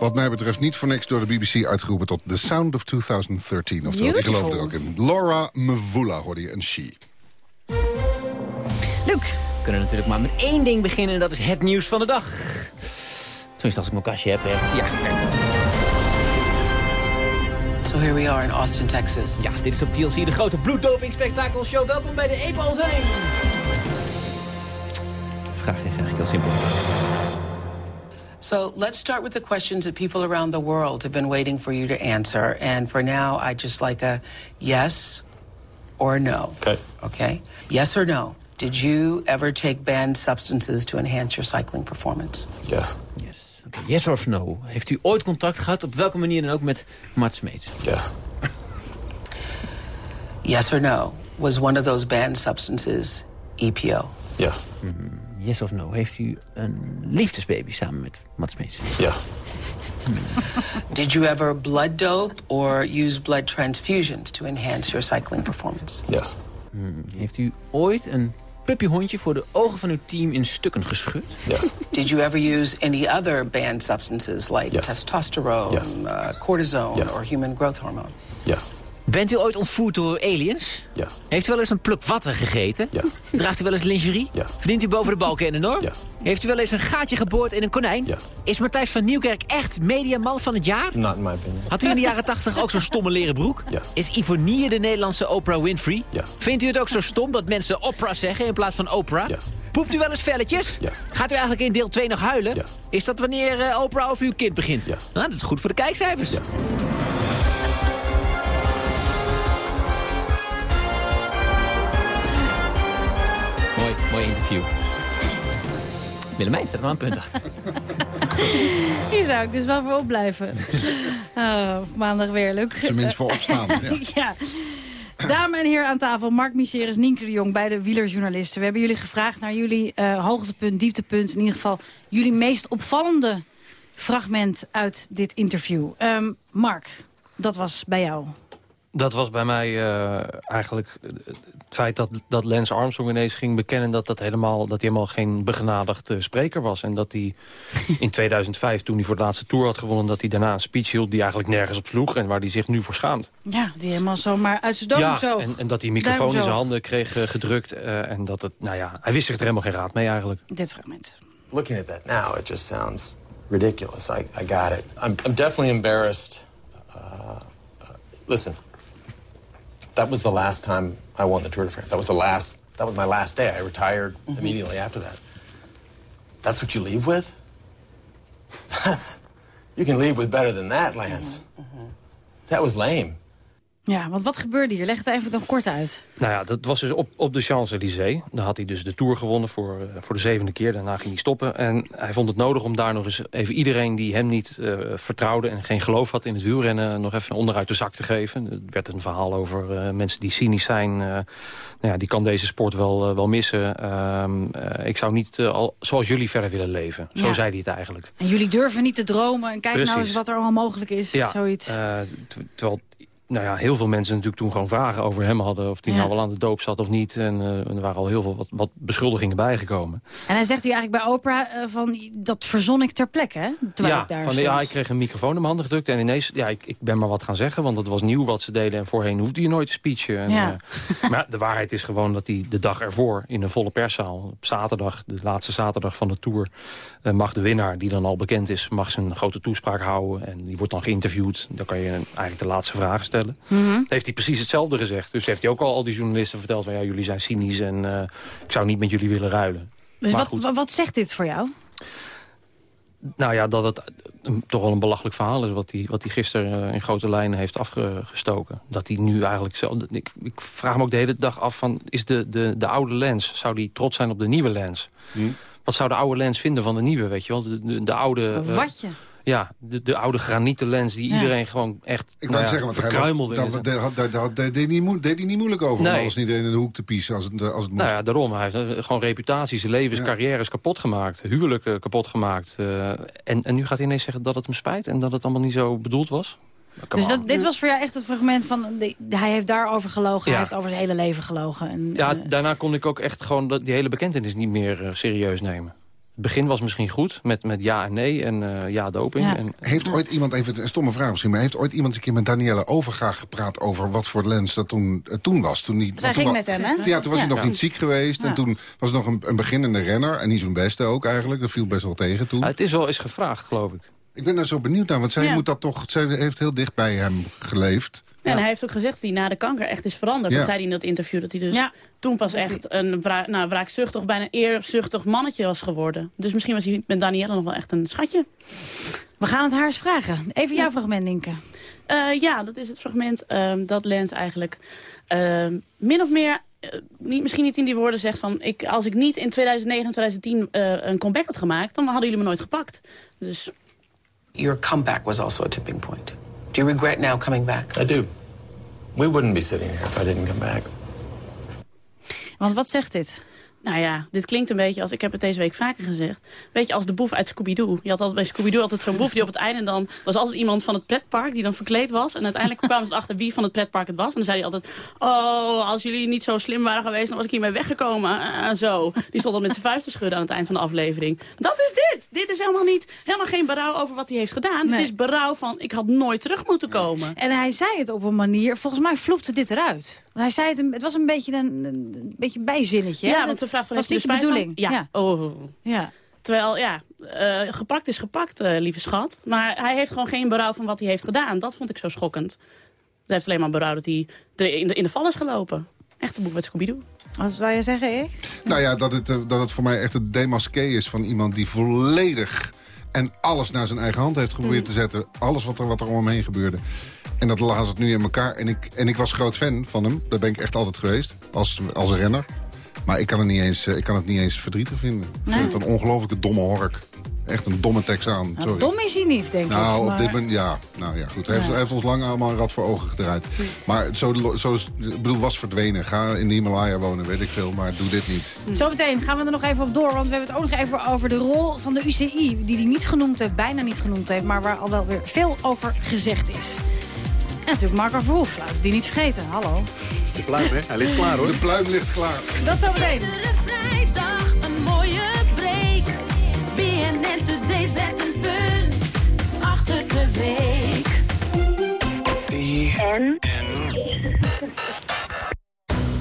Speaker 5: Wat mij betreft niet voor niks door de BBC uitgeroepen tot The Sound of 2013. Oftewel, ik geloof er ook in. Laura Mvula hoorde je, een she.
Speaker 17: Luc. We kunnen natuurlijk maar met één ding beginnen en dat is het nieuws van de dag. Tenminste, als ik mijn kastje heb ergens. Ja, kijk.
Speaker 26: So here we are in Austin, Texas.
Speaker 17: Ja, dit is op TLC de grote bloeddoping-spektakelshow. Welkom bij de EPO-zijn. De vraag is eigenlijk heel simpel.
Speaker 26: So let's start with the questions that people around the world have been waiting for you to answer. And for now, I just like a yes or no.
Speaker 16: Okay.
Speaker 26: Okay? Yes or no. Did you ever take banned substances to enhance your cycling performance?
Speaker 16: Yes.
Speaker 17: Yes. Okay. Yes of no. Heeft u ooit contact gehad, op welke manier dan ook, met Mart Smeets?
Speaker 16: Yes.
Speaker 26: Yes or no. Was one of those banned substances E EPO?
Speaker 16: Yes. Mm-hmm.
Speaker 17: Yes of no. Heeft u een liefdesbaby samen met Mart Smeets?
Speaker 16: Yes.
Speaker 26: Did you ever blood dope or use blood transfusions to enhance your cycling performance?
Speaker 16: Yes.
Speaker 17: Hmm. Heeft u ooit een puppyhondje voor de ogen van uw team in stukken geschud?
Speaker 16: Yes.
Speaker 26: Did you ever use any other banned substances like
Speaker 16: Yes.
Speaker 26: testosterone,
Speaker 16: Yes.
Speaker 26: uh, cortisone,
Speaker 16: Yes.
Speaker 26: or human growth hormone?
Speaker 16: Yes.
Speaker 17: Bent u ooit ontvoerd door aliens?
Speaker 16: Yes.
Speaker 17: Heeft u wel eens een pluk watten gegeten?
Speaker 16: Yes.
Speaker 17: Draagt u wel eens lingerie?
Speaker 16: Yes.
Speaker 17: Verdient u boven de balken en de norm?
Speaker 16: Yes.
Speaker 17: Heeft u wel eens een gaatje geboord in een konijn?
Speaker 16: Yes.
Speaker 17: Is Matthijs van Nieuwkerk echt mediaman van het jaar?
Speaker 16: Not in my opinion.
Speaker 17: Had u in de jaren 80 ook zo'n stomme leren broek?
Speaker 16: Yes.
Speaker 17: Is Ivonie de Nederlandse Oprah Winfrey?
Speaker 16: Yes.
Speaker 17: Vindt u het ook zo stom dat mensen Oprah zeggen in plaats van Oprah?
Speaker 16: Yes.
Speaker 17: Poept u wel eens velletjes?
Speaker 16: Yes.
Speaker 17: Gaat u eigenlijk in deel 2 nog huilen?
Speaker 16: Yes.
Speaker 17: Is dat wanneer eh, Oprah over uw kind begint?
Speaker 16: Yes.
Speaker 17: Nou, dat is goed voor de kijkcijfers.
Speaker 16: Yes.
Speaker 17: Mooi, interview. Willemijn er wel een punt achter.
Speaker 14: Hier zou ik dus wel voor opblijven. Oh, maandag weer, Luc.
Speaker 5: Tenminste voor opstaan. Ja.
Speaker 14: ja. Dames en heren aan tafel, Mark Miseris, Nienke de Jong, beide wielerjournalisten. We hebben jullie gevraagd naar jullie eh, hoogtepunt, dieptepunt, in ieder geval jullie meest opvallende fragment uit dit interview. Ehm, Mark, dat was bij jou.
Speaker 23: Dat was bij mij eh, eigenlijk eh, het feit dat, dat Lance Armstrong ineens ging bekennen... dat, dat, helemaal, dat hij helemaal geen begenadigd spreker was. En dat hij in 2005, toen hij voor de laatste Tour had gewonnen... dat hij daarna een speech hield die eigenlijk nergens op sloeg... en waar hij zich nu voor schaamt.
Speaker 14: Ja, die helemaal zomaar uit zijn doom
Speaker 23: ja,
Speaker 14: zo.
Speaker 23: en, en dat hij een microfoon in zijn handen kreeg eh, gedrukt. eh, en dat het, nou ja, hij wist zich er helemaal geen raad mee eigenlijk.
Speaker 14: Dit fragment.
Speaker 27: Looking at that now, it just sounds ridiculous. I, I got it. I'm, I'm definitely embarrassed. Uh, uh, listen, that was the last time I won the Tour de France. That was the last. That was my last day. I retired mm-hmm. immediately after that. That's what you leave with. That's, you can leave with better than that, Lance. Mm-hmm. Mm-hmm. That was lame.
Speaker 14: Ja, want wat gebeurde hier? Leg het even nog kort uit.
Speaker 23: Nou ja, dat was dus op, op de Champs-Élysées. Daar had hij dus de Tour gewonnen voor, eh, voor de zevende keer. Daarna ging hij stoppen. En hij vond het nodig om daar nog eens even iedereen die hem niet eh, vertrouwde... en geen geloof had in het wielrennen, nog even onderuit de zak te geven. Er werd een verhaal over eh, mensen die cynisch zijn. nou ja, die kan deze sport wel, wel missen. Ehm, eh, ik zou niet al, zoals jullie verder willen leven. Zo
Speaker 14: Ja.
Speaker 23: zei hij het eigenlijk.
Speaker 14: En jullie durven niet te dromen. En kijk nou eens wat er allemaal mogelijk is.
Speaker 23: Ja,
Speaker 14: Zoiets.
Speaker 23: terwijl nou ja, heel veel mensen natuurlijk toen gewoon vragen over hem hadden... of hij
Speaker 14: Ja.
Speaker 23: nou wel aan de doop zat of niet. En eh, er waren al heel veel wat, wat beschuldigingen bijgekomen.
Speaker 14: En hij zegt u eigenlijk bij Oprah eh, van... dat verzon ik ter plekke, hè? Terwijl
Speaker 23: ja,
Speaker 14: ik daar
Speaker 23: van,
Speaker 14: stond.
Speaker 23: ja, ik kreeg een microfoon in mijn handen gedrukt. En ineens, ja, ik, ik ben maar wat gaan zeggen. Want het was nieuw wat ze deden. En voorheen hoefde je nooit te speechen. En,
Speaker 14: Ja.
Speaker 23: eh, maar de waarheid is gewoon dat hij de dag ervoor... in een volle perszaal, op zaterdag, de laatste zaterdag van de Tour... mag de winnaar, die dan al bekend is... mag zijn grote toespraak houden. En die wordt dan geïnterviewd. Dan kan je eigenlijk de laatste vragen stellen.
Speaker 14: Mhm.
Speaker 23: Heeft hij precies hetzelfde gezegd. Dus heeft hij ook al al die journalisten verteld... van ja, jullie zijn cynisch en eh, ik zou niet met jullie willen ruilen.
Speaker 14: Dus
Speaker 23: Maar
Speaker 14: wat,
Speaker 23: goed.
Speaker 14: wat zegt dit voor jou?
Speaker 23: Nou ja, dat het eh, toch wel een belachelijk verhaal is... wat hij wat hij gisteren eh, in grote lijnen heeft afgestoken. Dat hij nu eigenlijk zo... Ik, ik vraag me ook de hele dag af van... is de, de, de oude lens, zou die trots zijn op de nieuwe lens? Wat zou de oude lens vinden van de nieuwe, weet je wel? De, de, de oude...
Speaker 14: Watje.
Speaker 23: Ja, de, de oude granieten lens die
Speaker 14: Ja.
Speaker 23: iedereen gewoon echt
Speaker 5: Ik
Speaker 23: nou ja,
Speaker 5: zeggen, want hij
Speaker 23: verkruimelde
Speaker 5: was,
Speaker 23: in
Speaker 5: dat, dat, dat, deed, niet moe- deed hij niet moeilijk over om alles niet in de hoek te piezen als het, als het moest.
Speaker 23: Nou ja, daarom. Hij heeft eh, gewoon reputaties, levens, carrières kapot gemaakt. Huwelijken kapot gemaakt. eh, en, en nu gaat hij ineens zeggen dat het hem spijt... en dat het allemaal niet zo bedoeld was. Come
Speaker 14: Dus dat, dit was voor jou echt het fragment van... de- hij heeft daarover gelogen,
Speaker 23: Ja.
Speaker 14: hij heeft over zijn hele leven gelogen. En,
Speaker 23: Ja,
Speaker 14: eh,
Speaker 23: daarna kon ik ook echt gewoon die hele bekentenis niet meer eh, serieus nemen. Het begin was misschien goed, met, met ja en nee en eh, ja doping.
Speaker 14: Ja.
Speaker 23: En,
Speaker 5: Heeft ooit iemand, even een stomme vraag misschien... maar heeft ooit iemand een keer met Danielle Overgaag gepraat... over wat voor lens dat toen, eh, toen was? Toen die,
Speaker 14: Zij
Speaker 5: toen
Speaker 14: ging met hem, hè?
Speaker 5: Ja, toen was hij nog
Speaker 14: Ja.
Speaker 5: niet ziek geweest.
Speaker 14: Ja.
Speaker 5: En toen was het nog een, een beginnende renner. En niet zo'n beste ook eigenlijk. Dat viel best wel tegen toen.
Speaker 23: Het is wel eens gevraagd, geloof ik.
Speaker 5: Ik ben daar zo benieuwd naar. Want zij
Speaker 24: Ja.
Speaker 5: moet dat toch... Zij heeft heel dicht bij hem geleefd.
Speaker 24: En hij heeft ook gezegd dat hij na de kanker echt is veranderd.
Speaker 5: Ja.
Speaker 24: Dat zei hij in dat interview. Dat hij dus
Speaker 14: Ja.
Speaker 24: toen pas echt een wra nou, wraakzuchtig, bijna eerzuchtig mannetje was geworden. Dus misschien was hij met Danielle nog wel echt een schatje.
Speaker 14: We gaan het haar eens vragen. Even jouw fragment, Linke.
Speaker 24: Eh, ja, dat is het fragment ehm, dat Lens eigenlijk ehm, min of meer... eh, niet, misschien niet in die woorden zegt van... Ik, als ik niet in 2009 en 2010 eh, een comeback had gemaakt... dan hadden jullie me nooit gepakt. Dus
Speaker 26: Your comeback was also a tipping point. Do you regret now coming back?
Speaker 27: I do. We wouldn't be sitting here if I didn't come back.
Speaker 14: Want wat zegt dit?
Speaker 24: Nou ja, dit klinkt een beetje als, ik heb het deze week vaker gezegd... beetje als de boef uit Scooby-Doo. Je had altijd bij Scooby-Doo altijd zo'n boef die op het einde dan... was altijd iemand van het pretpark die dan verkleed was. En uiteindelijk kwamen ze erachter wie van het pretpark het was. En dan zei hij altijd... Oh, als jullie niet zo slim waren geweest, dan was ik hiermee weggekomen. Eh, zo. Die stond dan met zijn vuist te schudden aan het eind van de aflevering. Dat is dit! Dit is helemaal niet, helemaal geen berouw over wat hij heeft gedaan.
Speaker 14: Nee.
Speaker 24: Het is berouw van, ik had nooit terug moeten komen.
Speaker 14: En hij zei het op een manier, volgens mij vloekte dit eruit. Hij zei het, een- het was een beetje een, een beetje bijzinnetje. hè?
Speaker 24: Ja, want ze vraagt van,
Speaker 14: was niet de bedoeling.
Speaker 24: Ja. Oh.
Speaker 14: ja.
Speaker 24: Terwijl, ja, eh, gepakt is gepakt, eh, lieve schat. Maar hij heeft gewoon geen berouw van wat hij heeft gedaan. Dat vond ik zo schokkend. Hij heeft alleen maar berouw dat hij in de, in de val is gelopen. Echt een boek met Scooby-Doo.
Speaker 14: Wat zou je zeggen, Erik?
Speaker 5: Nou ja, dat het, eh, dat het voor mij echt het demasqué is van iemand die volledig... en alles naar zijn eigen hand heeft geprobeerd
Speaker 14: Mm.
Speaker 5: te zetten. Alles wat er, wat er om hem heen gebeurde. En dat laat het nu in elkaar. En ik, en ik was groot fan van hem. Dat ben ik echt altijd geweest. Als, als een renner. Maar ik kan het niet eens, eh, ik kan het niet eens verdrietig vinden. Ik
Speaker 14: Nee.
Speaker 5: vind het een ongelooflijke domme hork. Echt een domme Texaan.
Speaker 14: Nou,
Speaker 5: Sorry.
Speaker 14: dom is hij niet, denk ik.
Speaker 5: Nou, op dit moment, ja. Nou ja, goed. Hij heeft, hij heeft ons lang allemaal een rad voor ogen gedraaid. Maar zo, zo bedoel, was verdwenen. Ga in de Himalaya wonen, weet ik veel. Maar doe dit niet.
Speaker 14: Zometeen gaan we er nog even op door, want we hebben het ook nog even over de rol van de UCI... die hij niet genoemd heeft, bijna niet genoemd heeft... maar waar al wel weer veel over gezegd is. En natuurlijk Marco Verhoef, laat ik die niet vergeten. Hallo.
Speaker 16: De pluim, hè? Hij ligt klaar, hoor.
Speaker 5: De pluim ligt klaar.
Speaker 14: Dat zometeen.
Speaker 15: Iedere vrijdag een mooie break. BNN Today zet een punt achter de week.
Speaker 26: En?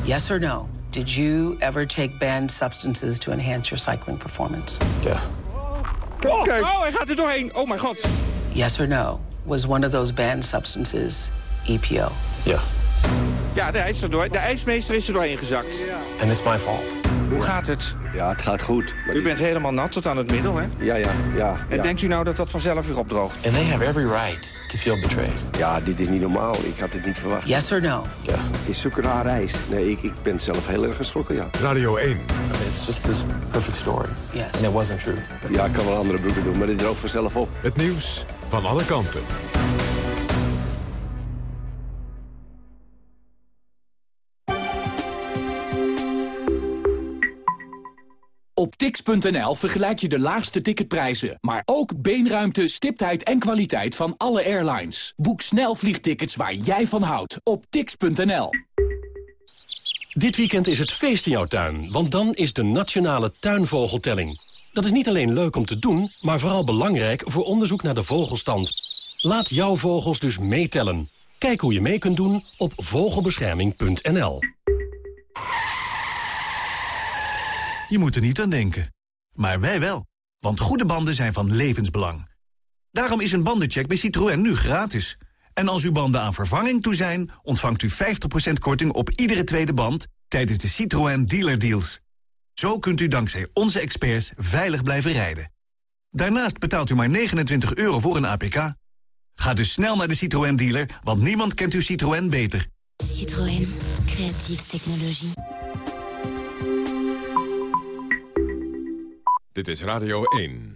Speaker 26: Yes or no? Did you ever take banned substances to enhance your cycling performance?
Speaker 27: Yes.
Speaker 16: Oh, oh, hij gaat er doorheen. Oh, mijn god.
Speaker 26: Yes or no? Was one of those banned substances EPO?
Speaker 27: Yes.
Speaker 16: Ja, de, ijs er door, de ijsmeester is er doorheen gezakt.
Speaker 27: And it's my fault.
Speaker 16: Hoe gaat het?
Speaker 28: Ja, het gaat goed.
Speaker 16: U bent helemaal nat tot aan het middel, hè?
Speaker 28: Ja, ja, ja.
Speaker 16: En
Speaker 28: ja.
Speaker 16: denkt u nou dat dat vanzelf weer opdroogt?
Speaker 27: And they have every right to feel betrayed.
Speaker 28: Ja, dit is niet normaal. Ik had het niet verwacht.
Speaker 26: Yes or no?
Speaker 27: Yes.
Speaker 28: Het is reis. Nee, ik, ik ben zelf heel erg geschrokken, ja.
Speaker 3: Radio 1.
Speaker 27: I mean, it's just this perfect story.
Speaker 26: Yes.
Speaker 27: And it wasn't true.
Speaker 28: Ja, ik kan wel andere broeken doen, maar dit droogt vanzelf op.
Speaker 3: Het nieuws van alle kanten.
Speaker 29: Op tix.nl vergelijk je de laagste ticketprijzen, maar ook beenruimte, stiptheid en kwaliteit van alle airlines. Boek snel vliegtickets waar jij van houdt op tix.nl.
Speaker 30: Dit weekend is het feest in jouw tuin, want dan is de Nationale Tuinvogeltelling. Dat is niet alleen leuk om te doen, maar vooral belangrijk voor onderzoek naar de vogelstand. Laat jouw vogels dus meetellen. Kijk hoe je mee kunt doen op vogelbescherming.nl.
Speaker 31: Je moet er niet aan denken. Maar wij wel. Want goede banden zijn van levensbelang. Daarom is een bandencheck bij Citroën nu gratis. En als uw banden aan vervanging toe zijn... ontvangt u 50% korting op iedere tweede band... tijdens de Citroën Dealer Deals. Zo kunt u dankzij onze experts veilig blijven rijden. Daarnaast betaalt u maar 29 euro voor een APK. Ga dus snel naar de Citroën dealer, want niemand kent uw Citroën beter.
Speaker 32: Citroën, creatieve technologie.
Speaker 3: Dit is Radio 1.